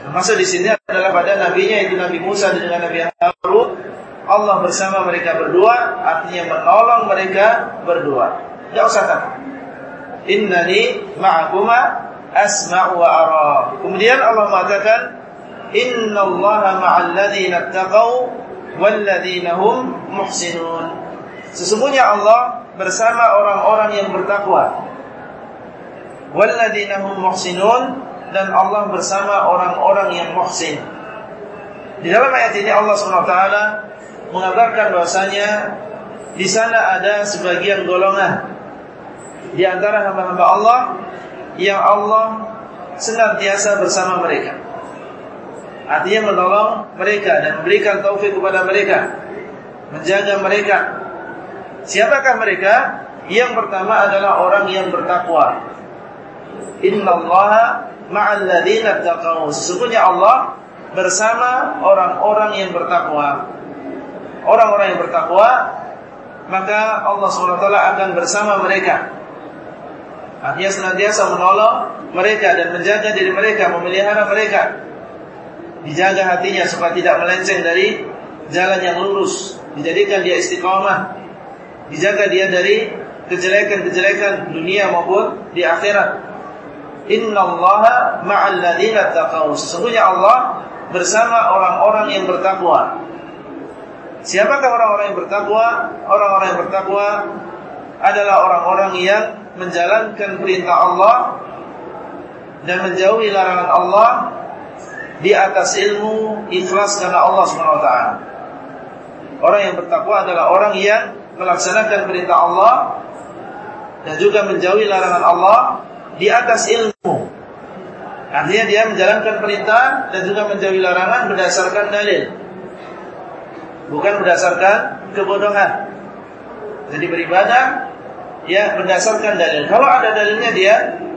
Maksud di sini adalah pada nabinya itu Nabi Musa dan dengan Nabi Harun Allah bersama mereka berdua artinya menolong mereka berdua. Tidak usah takut. Innani ma'akuma asma'u wa ara. Kemudian Allah mengatakan innallaha ma'al ladzina taqau wal ladzina hum muhsinun. Sesungguhnya Allah bersama orang-orang yang bertakwa. Wal ladzina hum muhsinun dan Allah bersama orang-orang yang muhsin. Di dalam ayat ini Allah SWT mengabarkan bahwasanya di sana ada sebagian golongan di antara hamba-hamba Allah yang Allah senantiasa bersama mereka. Artinya menolong mereka dan memberikan taufik kepada mereka, menjaga mereka. Siapakah mereka? Yang pertama adalah orang yang bertakwa. Innallaha ma'al ladzina taqaw. Sesungguhnya Allah bersama orang-orang yang bertakwa. Orang-orang yang bertakwa maka Allah SWT akan bersama mereka Artinya senantiasa menolong mereka dan menjaga diri mereka, memelihara mereka. Dijaga hatinya supaya tidak melenceng dari jalan yang lurus. Dijadikan dia istiqamah. Dijaga dia dari kejelekan-kejelekan dunia maupun di akhirat. Inna Allah ma'al ladina taqaw. Sesungguhnya Allah bersama orang-orang yang bertakwa. Siapakah orang-orang yang bertakwa? Orang-orang yang bertakwa adalah orang-orang yang menjalankan perintah Allah dan menjauhi larangan Allah di atas ilmu ikhlas karena Allah taala. Orang yang bertakwa adalah orang yang melaksanakan perintah Allah dan juga menjauhi larangan Allah di atas ilmu. Artinya dia menjalankan perintah dan juga menjauhi larangan berdasarkan dalil. Bukan berdasarkan kebodohan. Jadi beribadah ya berdasarkan dalil. Kalau ada dalilnya dia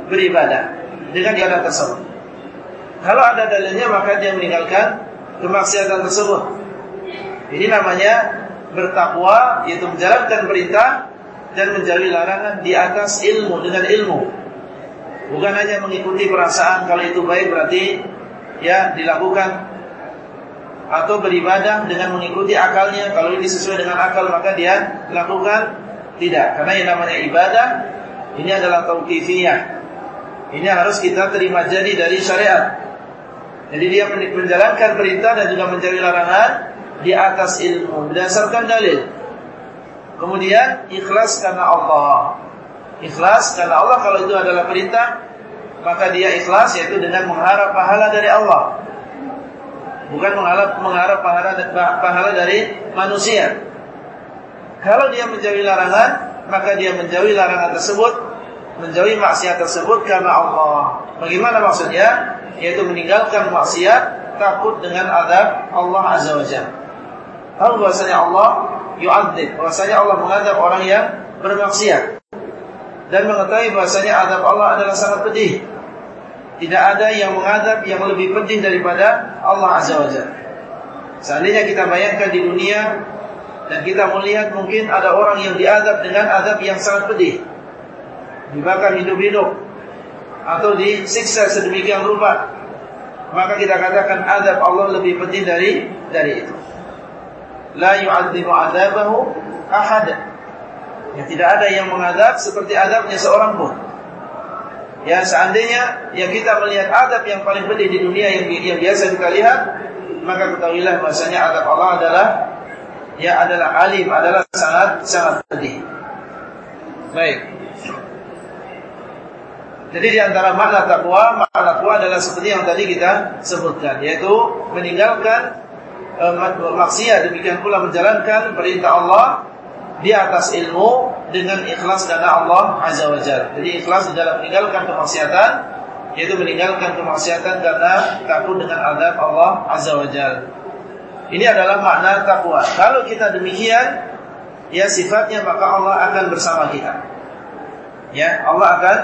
beribadah dengan ibadah tersebut. Kalau ada dalilnya maka dia meninggalkan kemaksiatan tersebut. Ini namanya bertakwa yaitu menjalankan perintah dan menjauhi larangan di atas ilmu dengan ilmu. Bukan hanya mengikuti perasaan kalau itu baik berarti ya dilakukan atau beribadah dengan mengikuti akalnya kalau ini sesuai dengan akal maka dia lakukan tidak, karena yang namanya ibadah ini adalah tauqifiyah. Ini harus kita terima jadi dari syariat. Jadi dia menjalankan perintah dan juga mencari larangan di atas ilmu berdasarkan dalil. Kemudian ikhlas karena Allah. Ikhlas karena Allah kalau itu adalah perintah, maka dia ikhlas yaitu dengan mengharap pahala dari Allah. Bukan mengharap mengharap pahala pahala dari manusia. Kalau dia menjauhi larangan, maka dia menjauhi larangan tersebut, menjauhi maksiat tersebut karena Allah. Bagaimana maksudnya? Yaitu meninggalkan maksiat takut dengan adab Allah Azza wa Jalla. Tahu bahasanya Allah yu'adzib, bahasanya Allah mengadab orang yang bermaksiat. Dan mengetahui bahasanya adab Allah adalah sangat pedih. Tidak ada yang mengadab yang lebih pedih daripada Allah Azza wa Jalla. Seandainya kita bayangkan di dunia dan kita melihat mungkin ada orang yang diadab dengan adab yang sangat pedih. Dibakar hidup-hidup. Atau disiksa sedemikian rupa. Maka kita katakan adab Allah lebih pedih dari dari itu. La yu'adzimu adabahu ahad. Ya, tidak ada yang mengadab seperti adabnya seorang pun. Ya seandainya yang kita melihat adab yang paling pedih di dunia yang, yang biasa kita lihat, maka ketahuilah bahasanya adab Allah adalah ya adalah alim, adalah sangat sangat pedih. Baik. Jadi di antara makna takwa, makna takwa adalah seperti yang tadi kita sebutkan, yaitu meninggalkan e, maksiat, demikian pula menjalankan perintah Allah di atas ilmu dengan ikhlas karena Allah Azza wa Jalla. Jadi ikhlas di dalam meninggalkan kemaksiatan, yaitu meninggalkan kemaksiatan karena takut dengan adab Allah Azza wa Jalla. Ini adalah makna takwa. Kalau kita demikian, ya sifatnya maka Allah akan bersama kita. Ya, Allah akan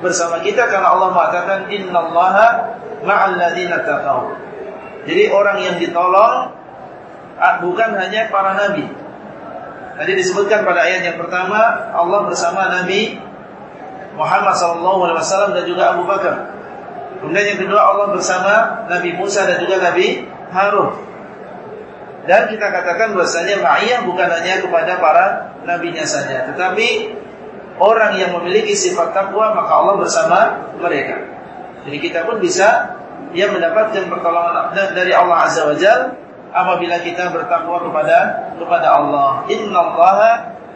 bersama kita karena Allah mengatakan innallaha ma'al ladzina taqaw. Jadi orang yang ditolong ah, bukan hanya para nabi. Tadi disebutkan pada ayat yang pertama Allah bersama Nabi Muhammad SAW dan juga Abu Bakar. Kemudian yang kedua Allah bersama Nabi Musa dan juga Nabi Harun. Dan kita katakan bahasanya ma'iyah bukan hanya kepada para nabinya saja, tetapi orang yang memiliki sifat takwa maka Allah bersama mereka. Jadi kita pun bisa ia mendapatkan pertolongan dari Allah Azza wa Jal apabila kita bertakwa kepada kepada Allah. Innallaha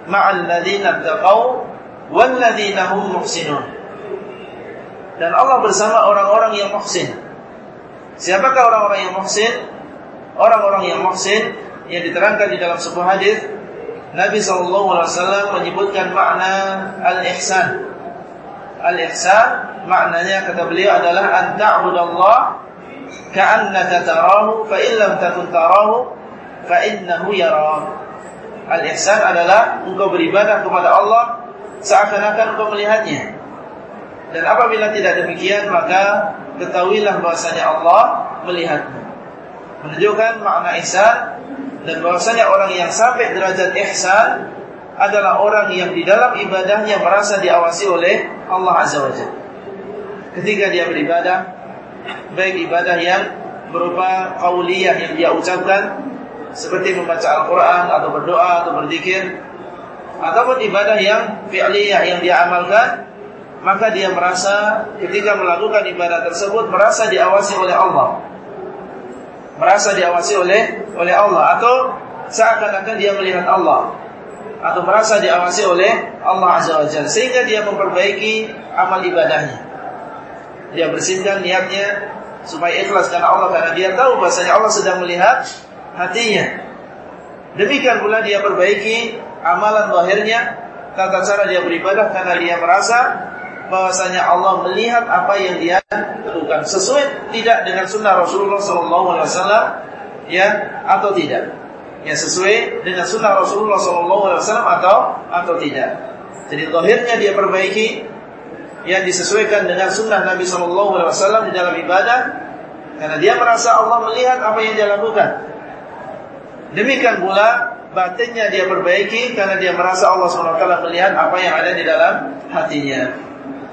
ma'al ladzina taqaw wal ladzina hum muhsinun. Dan Allah bersama orang-orang yang muhsin. Siapakah orang-orang yang muhsin? Orang-orang yang muhsin yang diterangkan di dalam sebuah hadis Nabi SAW menyebutkan makna al-ihsan. Al-ihsan maknanya kata beliau adalah an ta'budallah ka'annaka tarahu fa in lam takun tarahu fa innahu yarak. Al-ihsan adalah engkau beribadah kepada Allah seakan-akan engkau melihatnya. Dan apabila tidak demikian maka ketahuilah bahasanya Allah melihatmu. Menunjukkan makna ihsan dan bahwasanya orang yang sampai derajat ihsan adalah orang yang di dalam ibadahnya merasa diawasi oleh Allah Azza wa Jalla. Ketika dia beribadah, baik ibadah yang berupa qauliyah yang dia ucapkan seperti membaca Al-Qur'an atau berdoa atau berzikir ataupun ibadah yang fi'liyah yang dia amalkan maka dia merasa ketika melakukan ibadah tersebut merasa diawasi oleh Allah merasa diawasi oleh oleh Allah atau seakan-akan dia melihat Allah atau merasa diawasi oleh Allah Azza wa Jalla sehingga dia memperbaiki amal ibadahnya. Dia bersihkan niatnya supaya ikhlas karena Allah karena dia tahu bahasanya Allah sedang melihat hatinya. Demikian pula dia perbaiki amalan zahirnya, tata cara dia beribadah karena dia merasa bahwasanya Allah melihat apa yang dia lakukan sesuai tidak dengan sunnah Rasulullah SAW ya atau tidak ya sesuai dengan sunnah Rasulullah SAW atau atau tidak jadi lahirnya dia perbaiki yang disesuaikan dengan sunnah Nabi SAW di dalam ibadah karena dia merasa Allah melihat apa yang dia lakukan demikian pula batinnya dia perbaiki karena dia merasa Allah SWT melihat apa yang ada di dalam hatinya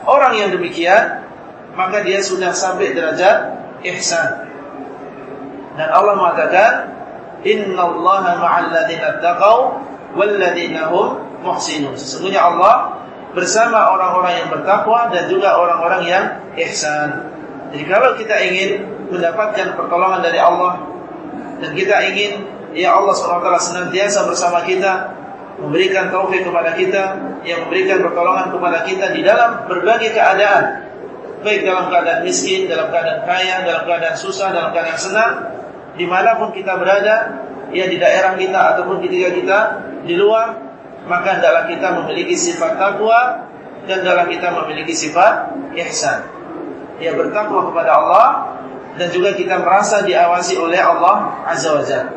Orang yang demikian maka dia sudah sampai derajat ihsan. Dan Allah mengatakan, "Innallaha ma'al ladzina taqaw hum muhsinun." Sesungguhnya Allah bersama orang-orang yang bertakwa dan juga orang-orang yang ihsan. Jadi kalau kita ingin mendapatkan pertolongan dari Allah dan kita ingin ya Allah SWT senantiasa bersama kita memberikan taufik kepada kita, yang memberikan pertolongan kepada kita di dalam berbagai keadaan. Baik dalam keadaan miskin, dalam keadaan kaya, dalam keadaan susah, dalam keadaan senang, di mana pun kita berada, ya di daerah kita ataupun ketika kita di luar, maka adalah kita memiliki sifat takwa dan dalam kita memiliki sifat ihsan. Ya bertakwa kepada Allah dan juga kita merasa diawasi oleh Allah Azza wa Jalla.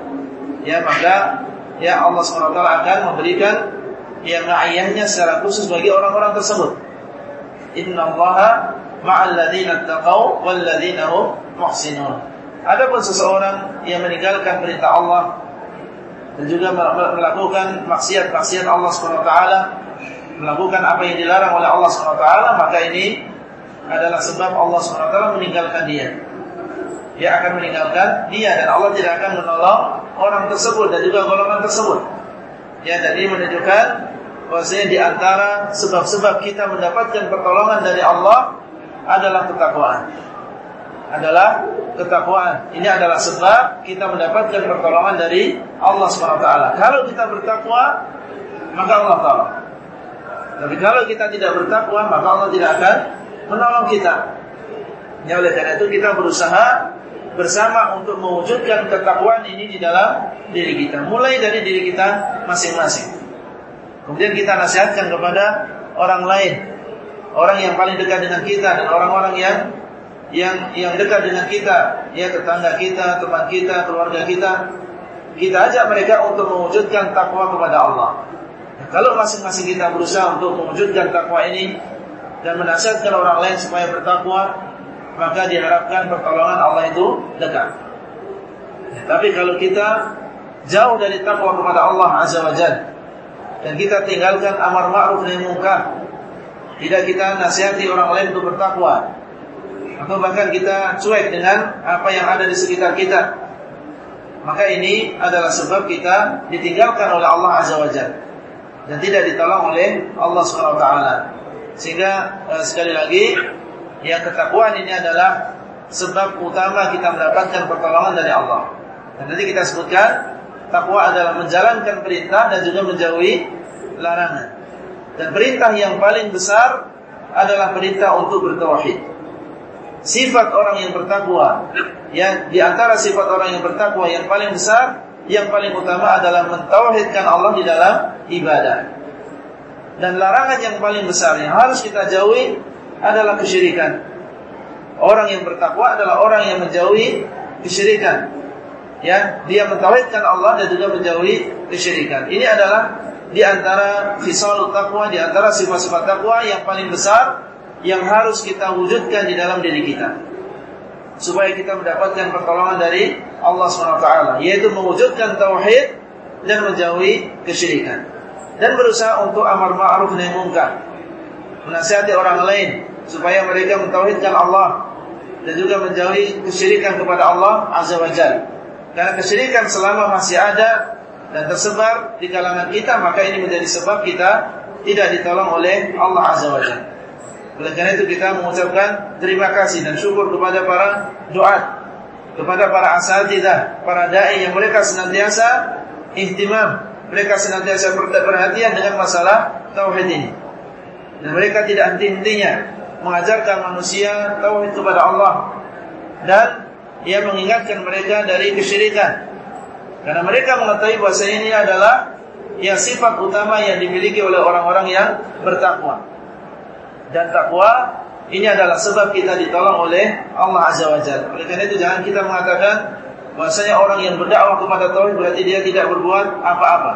Ya maka ya Allah SWT akan memberikan yang ayahnya secara khusus bagi orang-orang tersebut. Inna Allah ma'al ladina taqaw wal ladina hum muhsinun. Adapun seseorang yang meninggalkan perintah Allah dan juga melakukan maksiat-maksiat Allah SWT, melakukan apa yang dilarang oleh Allah SWT, maka ini adalah sebab Allah SWT meninggalkan dia dia akan meninggalkan dia dan Allah tidak akan menolong orang tersebut dan juga golongan tersebut. Ya, jadi menunjukkan bahwasanya di antara sebab-sebab kita mendapatkan pertolongan dari Allah adalah ketakwaan. Adalah ketakwaan. Ini adalah sebab kita mendapatkan pertolongan dari Allah SWT. Kalau kita bertakwa, maka Allah tahu. Tapi kalau kita tidak bertakwa, maka Allah tidak akan menolong kita. Ya oleh karena itu kita berusaha bersama untuk mewujudkan ketakwaan ini di dalam diri kita. Mulai dari diri kita masing-masing. Kemudian kita nasihatkan kepada orang lain, orang yang paling dekat dengan kita dan orang-orang yang yang yang dekat dengan kita, ya tetangga kita, teman kita, keluarga kita. Kita ajak mereka untuk mewujudkan takwa kepada Allah. Nah, kalau masing-masing kita berusaha untuk mewujudkan takwa ini dan menasihatkan orang lain supaya bertakwa, maka diharapkan pertolongan Allah itu dekat. Ya, tapi kalau kita jauh dari takwa kepada Allah Azza wa dan kita tinggalkan amar ma'ruf nahi munkar, tidak kita nasihati orang lain untuk bertakwa, atau bahkan kita cuek dengan apa yang ada di sekitar kita. Maka ini adalah sebab kita ditinggalkan oleh Allah Azza wa Jalla. Dan tidak ditolong oleh Allah Subhanahu wa taala. Sehingga eh, sekali lagi yang ketakwaan ini adalah sebab utama kita mendapatkan pertolongan dari Allah. Dan tadi kita sebutkan takwa adalah menjalankan perintah dan juga menjauhi larangan. Dan perintah yang paling besar adalah perintah untuk bertauhid sifat orang yang bertakwa. Yang di antara sifat orang yang bertakwa yang paling besar yang paling utama adalah mentauhidkan Allah di dalam ibadah. Dan larangan yang paling besar yang harus kita jauhi adalah kesyirikan. Orang yang bertakwa adalah orang yang menjauhi kesyirikan. Ya dia mentauhidkan Allah dan juga menjauhi kesyirikan. Ini adalah di antara fisalut takwa di antara sifat-sifat takwa yang paling besar yang harus kita wujudkan di dalam diri kita. Supaya kita mendapatkan pertolongan dari Allah SWT yaitu mewujudkan tauhid dan menjauhi kesyirikan. Dan berusaha untuk amar ma'ruf nahi munkar. Menasihati orang lain supaya mereka mentauhidkan Allah dan juga menjauhi kesyirikan kepada Allah Azza wa Jalla karena kesyirikan selama masih ada dan tersebar di kalangan kita maka ini menjadi sebab kita tidak ditolong oleh Allah Azza wa Jalla oleh karena itu kita mengucapkan terima kasih dan syukur kepada para doa, kepada para asatidah, para dai yang mereka senantiasa ihtimam, mereka senantiasa perhatian dengan masalah tauhid ini. Dan mereka tidak henti-hentinya mengajarkan manusia tauhid kepada Allah dan ia mengingatkan mereka dari kesyirikan. Karena mereka mengetahui bahwa ini adalah yang sifat utama yang dimiliki oleh orang-orang yang bertakwa dan takwa ini adalah sebab kita ditolong oleh Allah Azza wa Jalla. Oleh karena itu jangan kita mengatakan bahwasanya orang yang berdakwah kepada tauhid berarti dia tidak berbuat apa-apa.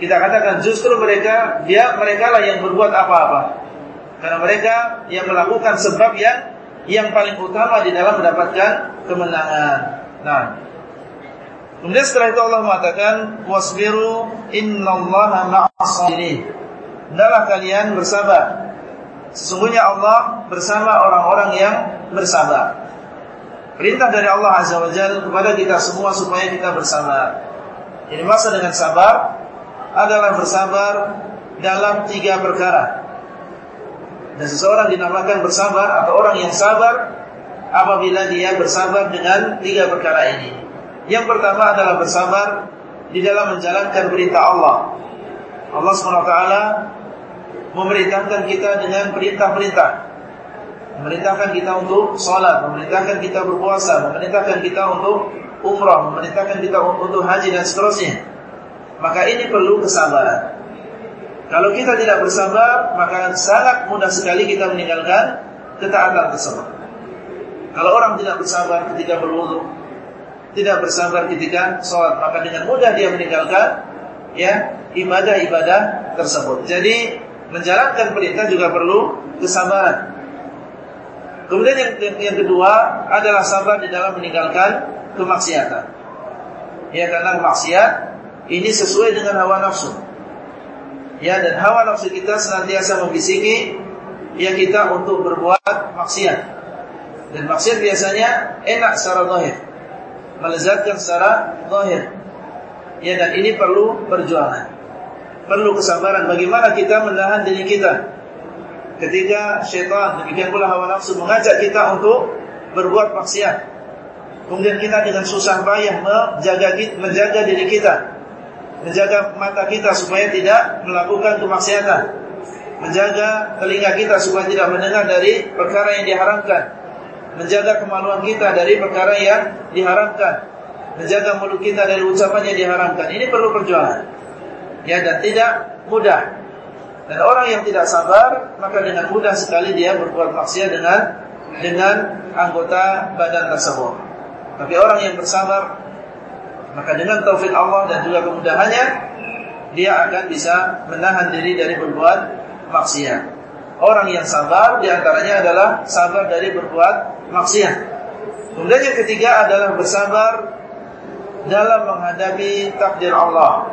Kita katakan justru mereka dia mereka lah yang berbuat apa-apa. Karena mereka yang melakukan sebab yang yang paling utama di dalam mendapatkan kemenangan. Nah, Kemudian setelah itu Allah mengatakan wasbiru innallaha ma'as sabirin. Hendaklah kalian bersabar Sesungguhnya Allah bersama orang-orang yang bersabar. Perintah dari Allah Azza wa Jalla kepada kita semua supaya kita bersabar. Ini masa dengan sabar adalah bersabar dalam tiga perkara. Dan seseorang dinamakan bersabar atau orang yang sabar apabila dia bersabar dengan tiga perkara ini. Yang pertama adalah bersabar di dalam menjalankan perintah Allah. Allah SWT memerintahkan kita dengan perintah-perintah. Memerintahkan kita untuk sholat, memerintahkan kita berpuasa, memerintahkan kita untuk umrah, memerintahkan kita untuk haji dan seterusnya. Maka ini perlu kesabaran. Kalau kita tidak bersabar, maka sangat mudah sekali kita meninggalkan ketaatan tersebut. Kalau orang tidak bersabar ketika berwudu, tidak bersabar ketika sholat, maka dengan mudah dia meninggalkan ya ibadah-ibadah tersebut. Jadi menjalankan perintah juga perlu kesabaran. Kemudian yang, yang, kedua adalah sabar di dalam meninggalkan kemaksiatan. Ya karena maksiat ini sesuai dengan hawa nafsu. Ya dan hawa nafsu kita senantiasa membisiki ya kita untuk berbuat maksiat. Dan maksiat biasanya enak secara zahir. Melezatkan secara zahir. Ya dan ini perlu perjuangan perlu kesabaran. Bagaimana kita menahan diri kita? Ketika syaitan demikian pula hawa nafsu mengajak kita untuk berbuat maksiat. Kemudian kita dengan susah payah menjaga menjaga diri kita. Menjaga mata kita supaya tidak melakukan kemaksiatan. Menjaga telinga kita supaya tidak mendengar dari perkara yang diharamkan, menjaga kemaluan kita dari perkara yang diharamkan, menjaga mulut kita dari ucapan yang diharamkan. Ini perlu perjuangan. Ya dan tidak mudah. Dan orang yang tidak sabar, maka dengan mudah sekali dia berbuat maksiat dengan dengan anggota badan tersebut. Tapi orang yang bersabar, maka dengan taufik Allah dan juga kemudahannya, dia akan bisa menahan diri dari berbuat maksiat. Orang yang sabar di antaranya adalah sabar dari berbuat maksiat. Kemudian yang ketiga adalah bersabar dalam menghadapi takdir Allah.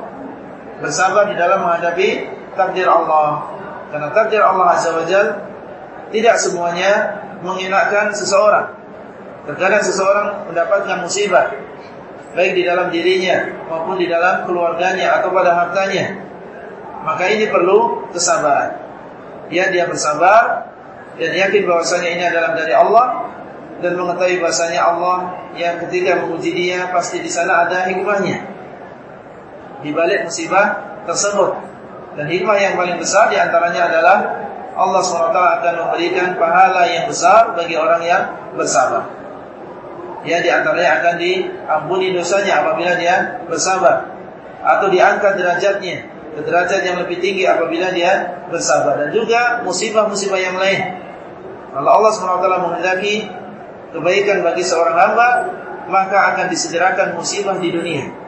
Bersabar di dalam menghadapi takdir Allah. Karena takdir Allah Azza wa Jal tidak semuanya mengenakan seseorang. Terkadang seseorang mendapatkan musibah baik di dalam dirinya maupun di dalam keluarganya atau pada hartanya. Maka ini perlu kesabaran. Ya dia bersabar dan yakin bahwasanya ini adalah dari Allah dan mengetahui bahasanya Allah yang ketika menguji dia pasti di sana ada hikmahnya di balik musibah tersebut. Dan hikmah yang paling besar di antaranya adalah Allah SWT akan memberikan pahala yang besar bagi orang yang bersabar. Ya di antaranya akan diampuni dosanya apabila dia bersabar. Atau diangkat derajatnya ke derajat yang lebih tinggi apabila dia bersabar. Dan juga musibah-musibah yang lain. Kalau Allah SWT menghendaki kebaikan bagi seorang hamba, maka akan disegerakan musibah di dunia.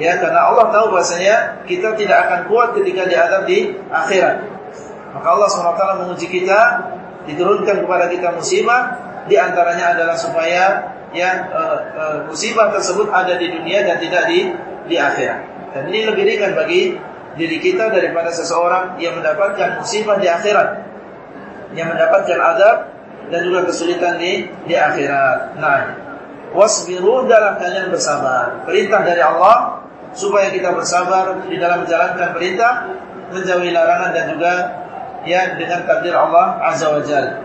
Ya, karena Allah tahu bahasanya kita tidak akan kuat ketika diadab di akhirat. Maka Allah SWT menguji kita, diturunkan kepada kita musibah, di antaranya adalah supaya ya uh, uh, musibah tersebut ada di dunia dan tidak di di akhirat. Dan ini lebih ringan bagi diri kita daripada seseorang yang mendapatkan musibah di akhirat, yang mendapatkan adab dan juga kesulitan di di akhirat. Nah, wasbiru dalam kalian bersabar. Perintah dari Allah supaya kita bersabar di dalam menjalankan perintah, menjauhi larangan dan juga ya dengan takdir Allah Azza wa Jalla.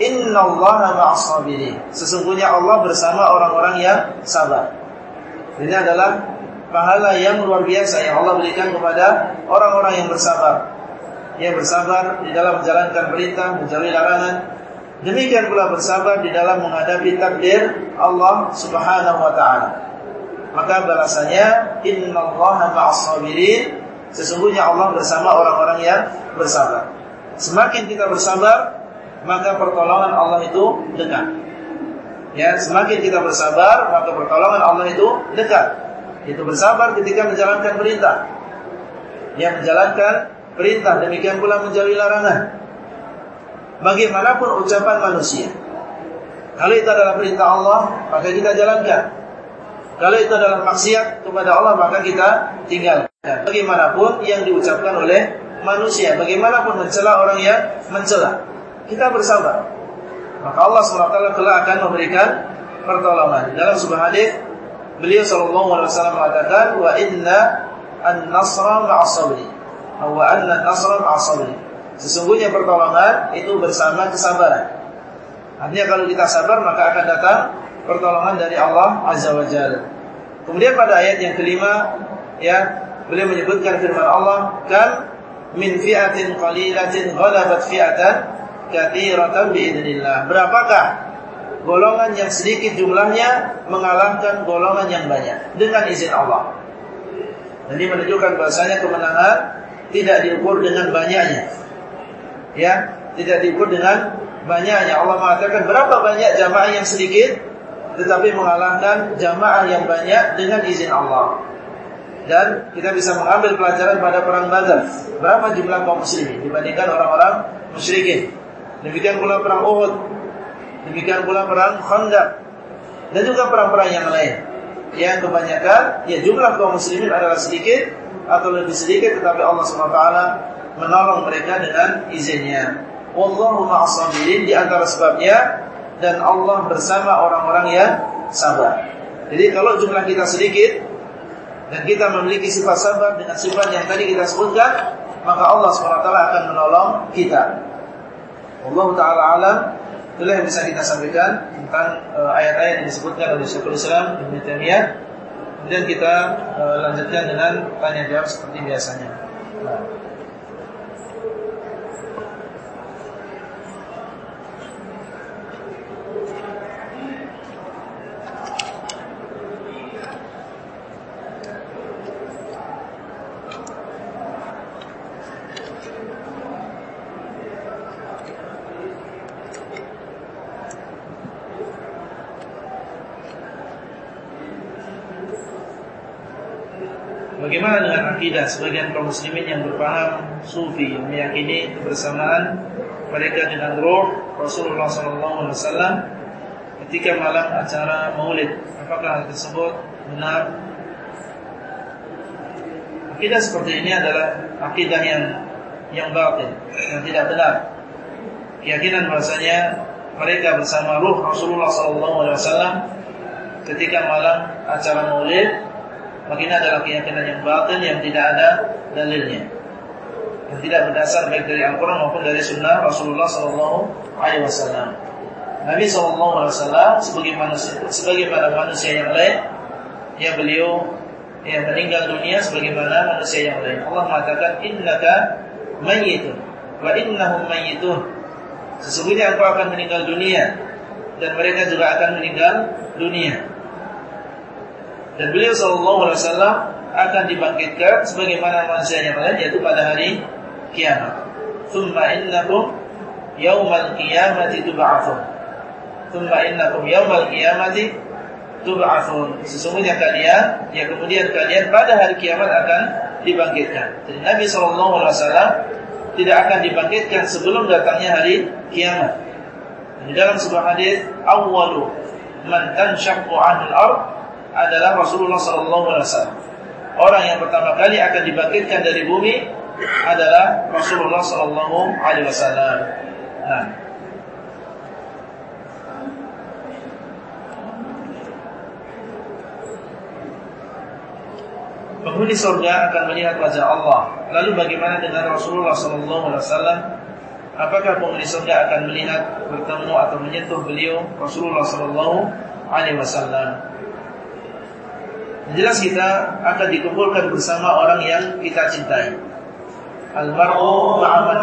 Inna Allah ma'as sabirin. Sesungguhnya Allah bersama orang-orang yang sabar. Ini adalah pahala yang luar biasa yang Allah berikan kepada orang-orang yang bersabar. Yang bersabar di dalam menjalankan perintah, menjauhi larangan, Demikian pula bersabar di dalam menghadapi takdir Allah Subhanahu wa taala. Maka balasannya innallaha ma'as sabirin. Sesungguhnya Allah bersama orang-orang yang bersabar. Semakin kita bersabar, maka pertolongan Allah itu dekat. Ya, semakin kita bersabar, maka pertolongan Allah itu dekat. Itu bersabar ketika menjalankan perintah. Yang menjalankan perintah demikian pula menjauhi larangan bagaimanapun ucapan manusia. Kalau itu adalah perintah Allah, maka kita jalankan. Kalau itu adalah maksiat kepada Allah, maka kita tinggalkan. Bagaimanapun yang diucapkan oleh manusia, bagaimanapun mencela orang yang mencela, kita bersabar. Maka Allah SWT telah akan memberikan pertolongan. Dalam sebuah hadis, beliau Shallallahu Alaihi Wasallam mengatakan, wa inna an-nasra ma'as-sabri. Wa anna an-nasra ma'as-sabri. Sesungguhnya pertolongan itu bersama kesabaran. Artinya kalau kita sabar maka akan datang pertolongan dari Allah Azza wa Jalla. Kemudian pada ayat yang kelima ya beliau menyebutkan firman Allah kan min fi'atin qalilatin ghalabat fi'atan katsiratan biidznillah. Berapakah golongan yang sedikit jumlahnya mengalahkan golongan yang banyak dengan izin Allah. Jadi menunjukkan bahasanya kemenangan tidak diukur dengan banyaknya ya tidak diukur dengan banyaknya. Allah mengatakan berapa banyak jamaah yang sedikit tetapi mengalahkan jamaah yang banyak dengan izin Allah. Dan kita bisa mengambil pelajaran pada perang Badar. Berapa jumlah kaum muslimin dibandingkan orang-orang musyrikin. Demikian pula perang Uhud. Demikian pula perang Khandaq. Dan juga perang-perang yang lain. Yang kebanyakan ya jumlah kaum muslimin adalah sedikit atau lebih sedikit tetapi Allah SWT menolong mereka dengan izinnya. Wallahu ma'asabirin di antara sebabnya dan Allah bersama orang-orang yang sabar. Jadi kalau jumlah kita sedikit dan kita memiliki sifat sabar dengan sifat yang tadi kita sebutkan, maka Allah SWT akan menolong kita. Allah Ta'ala alam Itulah yang bisa kita sampaikan tentang uh, ayat-ayat yang disebutkan oleh Syekhul Islam Ibn Taimiyah. Kemudian kita e, lanjutkan dengan tanya jawab seperti biasanya. Akidah sebagian kaum muslimin yang berpaham sufi yang meyakini kebersamaan mereka dengan roh Rasulullah SAW ketika malam acara Maulid? Apakah hal tersebut benar? Akidah seperti ini adalah akidah yang yang batin, yang tidak benar. Keyakinan bahasanya mereka bersama ruh Rasulullah SAW ketika malam acara Maulid maka ini adalah keyakinan yang batin yang tidak ada dalilnya. Yang tidak berdasar baik dari Al-Quran maupun dari Sunnah Rasulullah SAW. Nabi SAW sebagai manusia, sebagaimana manusia yang lain, yang beliau yang meninggal dunia sebagaimana manusia yang lain. Allah mengatakan innaka mayyitun wa innahum mayyitun. Sesungguhnya engkau akan meninggal dunia dan mereka juga akan meninggal dunia. Dan beliau sallallahu alaihi wasallam akan dibangkitkan sebagaimana manusia yang lain yaitu pada hari kiamat. Tsumma innakum yaumal qiyamati tub'atsun. Tsumma innakum yaumal qiyamati tub'atsun. Sesungguhnya kalian ya kemudian kalian pada hari kiamat akan dibangkitkan. Jadi Nabi sallallahu alaihi wasallam tidak akan dibangkitkan sebelum datangnya hari kiamat. Di dalam sebuah hadis, awwalu man tanshaqqu 'anil ard adalah Rasulullah wasallam. Orang yang pertama kali akan dibangkitkan dari bumi adalah Rasulullah wasallam. Nah. Penghuni surga akan melihat wajah Allah. Lalu bagaimana dengan Rasulullah sallallahu alaihi wasallam? Apakah penghuni surga akan melihat, bertemu atau menyentuh beliau Rasulullah sallallahu alaihi wasallam? Jelas kita akan dikumpulkan bersama orang yang kita cintai. Al-mar'u ma'aman.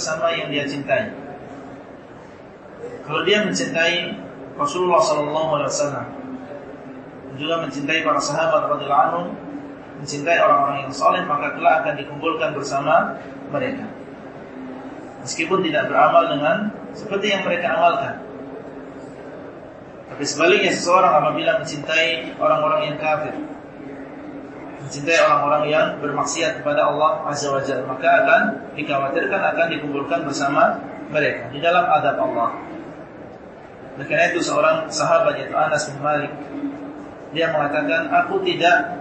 Bersama yang dia cintai. Kalau dia mencintai Rasulullah SAW juga mencintai para sahabat radhiyallahu anhum, mencintai orang-orang yang saleh, maka kelak akan dikumpulkan bersama mereka. Meskipun tidak beramal dengan seperti yang mereka amalkan. Tapi sebaliknya seseorang apabila mencintai orang-orang yang kafir, mencintai orang-orang yang bermaksiat kepada Allah Azza wa Jalla, maka akan dikhawatirkan akan dikumpulkan bersama mereka di dalam adab Allah. Karena itu seorang sahabat yaitu Anas bin Malik dia mengatakan aku tidak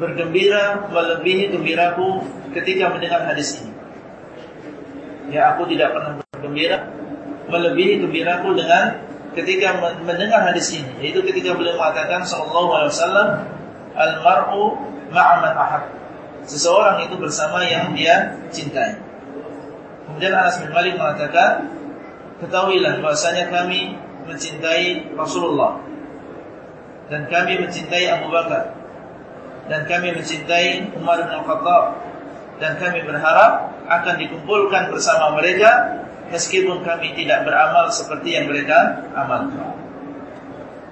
bergembira melebihi gembiraku ketika mendengar hadis ini. Ya aku tidak pernah bergembira melebihi gembiraku dengan ketika mendengar hadis ini yaitu ketika beliau mengatakan sallallahu alaihi wasallam al-mar'u ma'a man ahab. Seseorang itu bersama yang dia cintai. Kemudian Anas bin Malik mengatakan, ketahuilah bahasanya kami mencintai Rasulullah dan kami mencintai Abu Bakar dan kami mencintai Umar bin Al-Khattab dan kami berharap akan dikumpulkan bersama mereka meskipun kami tidak beramal seperti yang mereka amalkan.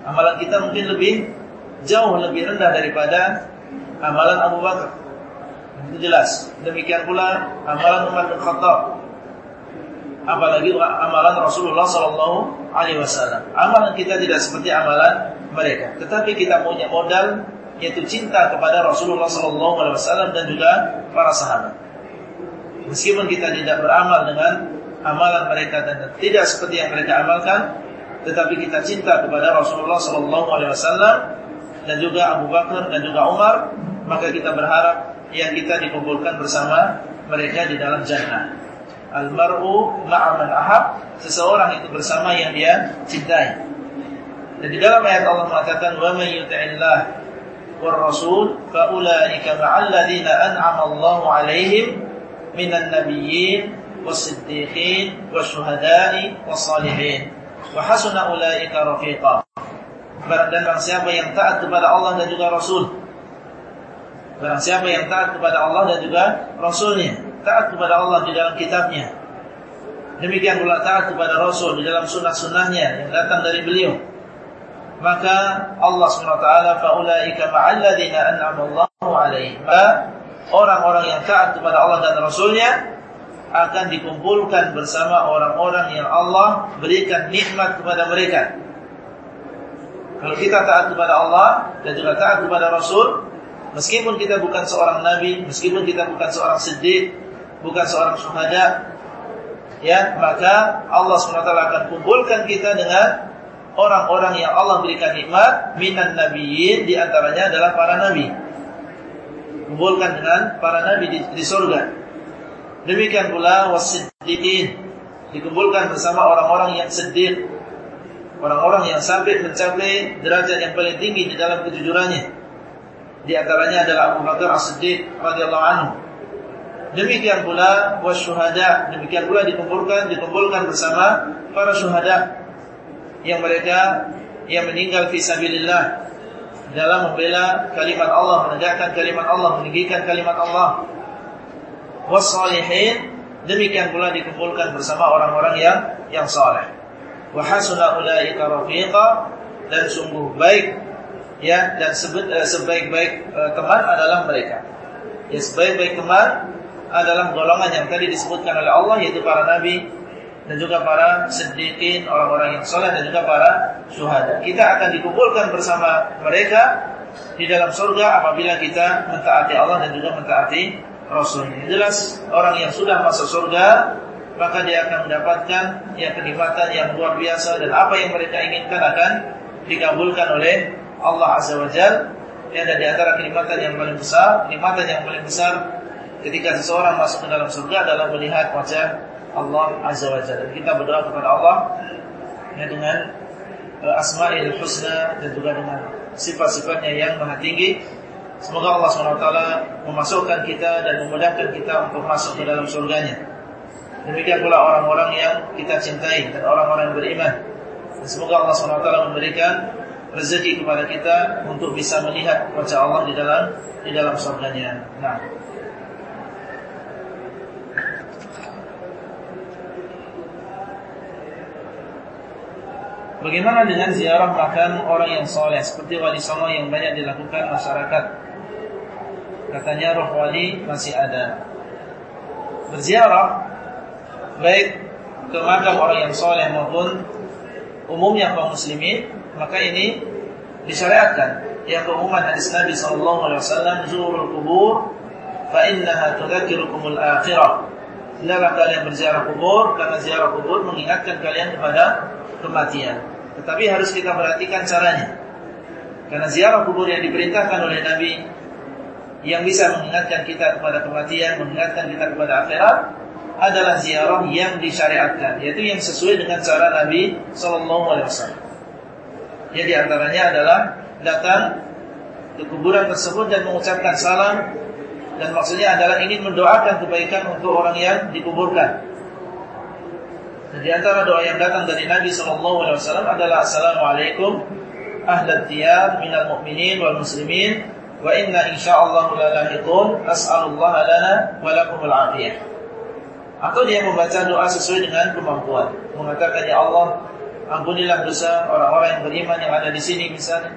Amalan kita mungkin lebih jauh lebih rendah daripada amalan Abu Bakar. Itu jelas. Demikian pula amalan Umar bin Khattab. Apalagi amalan Rasulullah sallallahu alaihi wasallam. Amalan kita tidak seperti amalan mereka. Tetapi kita punya modal yaitu cinta kepada Rasulullah SAW dan juga para sahabat. Meskipun kita tidak beramal dengan amalan mereka dan tidak seperti yang mereka amalkan, tetapi kita cinta kepada Rasulullah SAW dan juga Abu Bakar dan juga Umar, maka kita berharap yang kita dikumpulkan bersama mereka di dalam jannah. Al-mar'u ma'aman ahab, seseorang itu bersama yang dia cintai. Dan di dalam ayat Allah mengatakan wa may yuti'illah war rasul fa ulaika ma'al ladzina an'ama Allahu 'alaihim minan nabiyyin was-siddiqin wasyuhada'i was-salihin wa hasuna ulaika rafiqa. Barang dan siapa yang taat kepada Allah dan juga Rasul Barang siapa yang taat kepada Allah dan juga Rasulnya Taat kepada Allah di dalam kitabnya Demikian pula taat kepada Rasul di dalam sunnah-sunnahnya Yang datang dari beliau maka Allah SWT faulaika ma'al ladzina an'ama Allahu 'alaihim. Orang-orang yang taat kepada Allah dan Rasulnya akan dikumpulkan bersama orang-orang yang Allah berikan nikmat kepada mereka. Kalau kita taat kepada Allah dan juga taat kepada Rasul, meskipun kita bukan seorang nabi, meskipun kita bukan seorang siddiq, bukan seorang syuhada, ya, maka Allah SWT akan kumpulkan kita dengan orang-orang yang Allah berikan nikmat minan nabiyyin di antaranya adalah para nabi. Kumpulkan dengan para nabi di, di surga. Demikian pula wasiddiqin dikumpulkan bersama orang-orang yang sedih, orang-orang yang sampai mencapai derajat yang paling tinggi di dalam kejujurannya. Di antaranya adalah Abu Bakar As-Siddiq radhiyallahu anhu. Demikian pula wasyuhada, demikian pula dikumpulkan dikumpulkan bersama para syuhada yang mereka yang meninggal fi sabilillah dalam membela kalimat Allah, menegakkan kalimat Allah, meninggikan kalimat Allah. Wassalihin demikian pula dikumpulkan bersama orang-orang yang yang saleh. Wa hasuna ulaika rafiqa dan sungguh baik ya dan eh, sebaik-baik teman adalah mereka. Ya sebaik-baik teman adalah golongan yang tadi disebutkan oleh Allah yaitu para nabi, dan juga para sedikit orang-orang yang soleh dan juga para syuhada. Kita akan dikumpulkan bersama mereka di dalam surga apabila kita mentaati Allah dan juga mentaati Rasulnya. Jelas orang yang sudah masuk surga maka dia akan mendapatkan yang kenikmatan yang luar biasa dan apa yang mereka inginkan akan dikabulkan oleh Allah Azza wa Jal. Yang ada di antara kenikmatan yang paling besar, kenikmatan yang paling besar ketika seseorang masuk ke dalam surga adalah melihat wajah Allah Azza wa Jalla. Kita berdoa kepada Allah ya, dengan uh, Asma'il Husna dan juga dengan sifat-sifatnya yang maha tinggi. Semoga Allah SWT memasukkan kita dan memudahkan kita untuk masuk ke dalam surganya. Demikian pula orang-orang yang kita cintai dan orang-orang beriman. Dan semoga Allah SWT memberikan rezeki kepada kita untuk bisa melihat wajah Allah di dalam di dalam surganya. Nah. Bagaimana dengan ziarah makan orang yang soleh seperti wali songo yang banyak dilakukan masyarakat? Katanya roh wali masih ada. Berziarah baik ke makam orang yang soleh maupun umumnya kaum muslimin maka ini disyariatkan. Yang keumuman hadis Nabi sallallahu alaihi wasallam zurul kubur fa innaha tudzakirukumul akhirah. Hendaklah kalian berziarah kubur karena ziarah kubur mengingatkan kalian kepada kematian. Tetapi harus kita perhatikan caranya. Karena ziarah kubur yang diperintahkan oleh Nabi yang bisa mengingatkan kita kepada kematian, mengingatkan kita kepada akhirat adalah ziarah yang disyariatkan, yaitu yang sesuai dengan cara Nabi Wasallam. Ya di antaranya adalah datang ke kuburan tersebut dan mengucapkan salam dan maksudnya adalah ingin mendoakan kebaikan untuk orang yang dikuburkan. Dan di antara doa yang datang dari Nabi SAW adalah Assalamualaikum ahlat diyar minal mu'minin wal muslimin wa inna insyaallah la as'alullah lana wa lakumul afiyah. Atau dia membaca doa sesuai dengan kemampuan. Mengatakan ya Allah, ampunilah dosa orang-orang yang beriman yang ada di sini misalnya.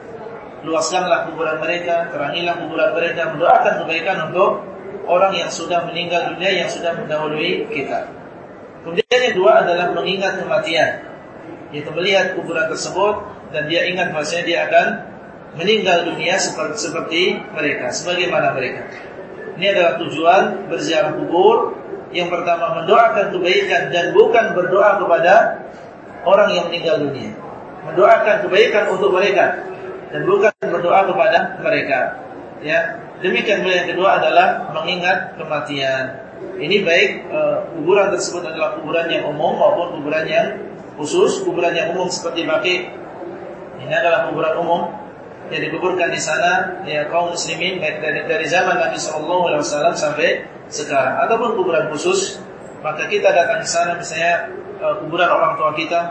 Luaskanlah kuburan mereka, terangilah kuburan mereka, mendoakan kebaikan untuk orang yang sudah meninggal dunia yang sudah mendahului kita. Kemudian yang dua adalah mengingat kematian. Yaitu melihat kuburan tersebut dan dia ingat bahwasanya dia akan meninggal dunia seperti, seperti mereka, sebagaimana mereka. Ini adalah tujuan berziarah kubur. Yang pertama mendoakan kebaikan dan bukan berdoa kepada orang yang meninggal dunia. Mendoakan kebaikan untuk mereka dan bukan berdoa kepada mereka. Ya, demikian yang kedua adalah mengingat kematian. Ini baik e, kuburan tersebut adalah kuburan yang umum maupun kuburan yang khusus. Kuburan yang umum seperti baki. Ini adalah kuburan umum yang dikuburkan di sana ya kaum muslimin baik dari, dari zaman Nabi Shallallahu Alaihi Wasallam sampai sekarang. Ataupun kuburan khusus, maka kita datang ke sana misalnya e, kuburan orang tua kita,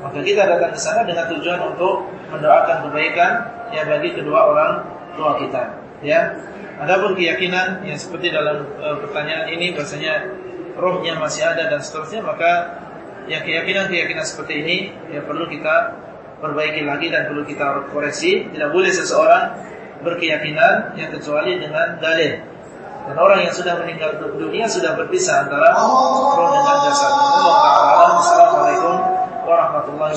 maka kita datang ke sana dengan tujuan untuk mendoakan kebaikan ya bagi kedua orang tua kita. Ya, Adapun keyakinan yang seperti dalam uh, pertanyaan ini bahasanya rohnya masih ada dan seterusnya maka yang keyakinan-keyakinan seperti ini ya perlu kita perbaiki lagi dan perlu kita koreksi. Tidak boleh seseorang berkeyakinan yang kecuali dengan dalil. Dan orang yang sudah meninggal dunia sudah berpisah antara roh dengan jasad. Taala. Assalamualaikum warahmatullahi wabarakatuh.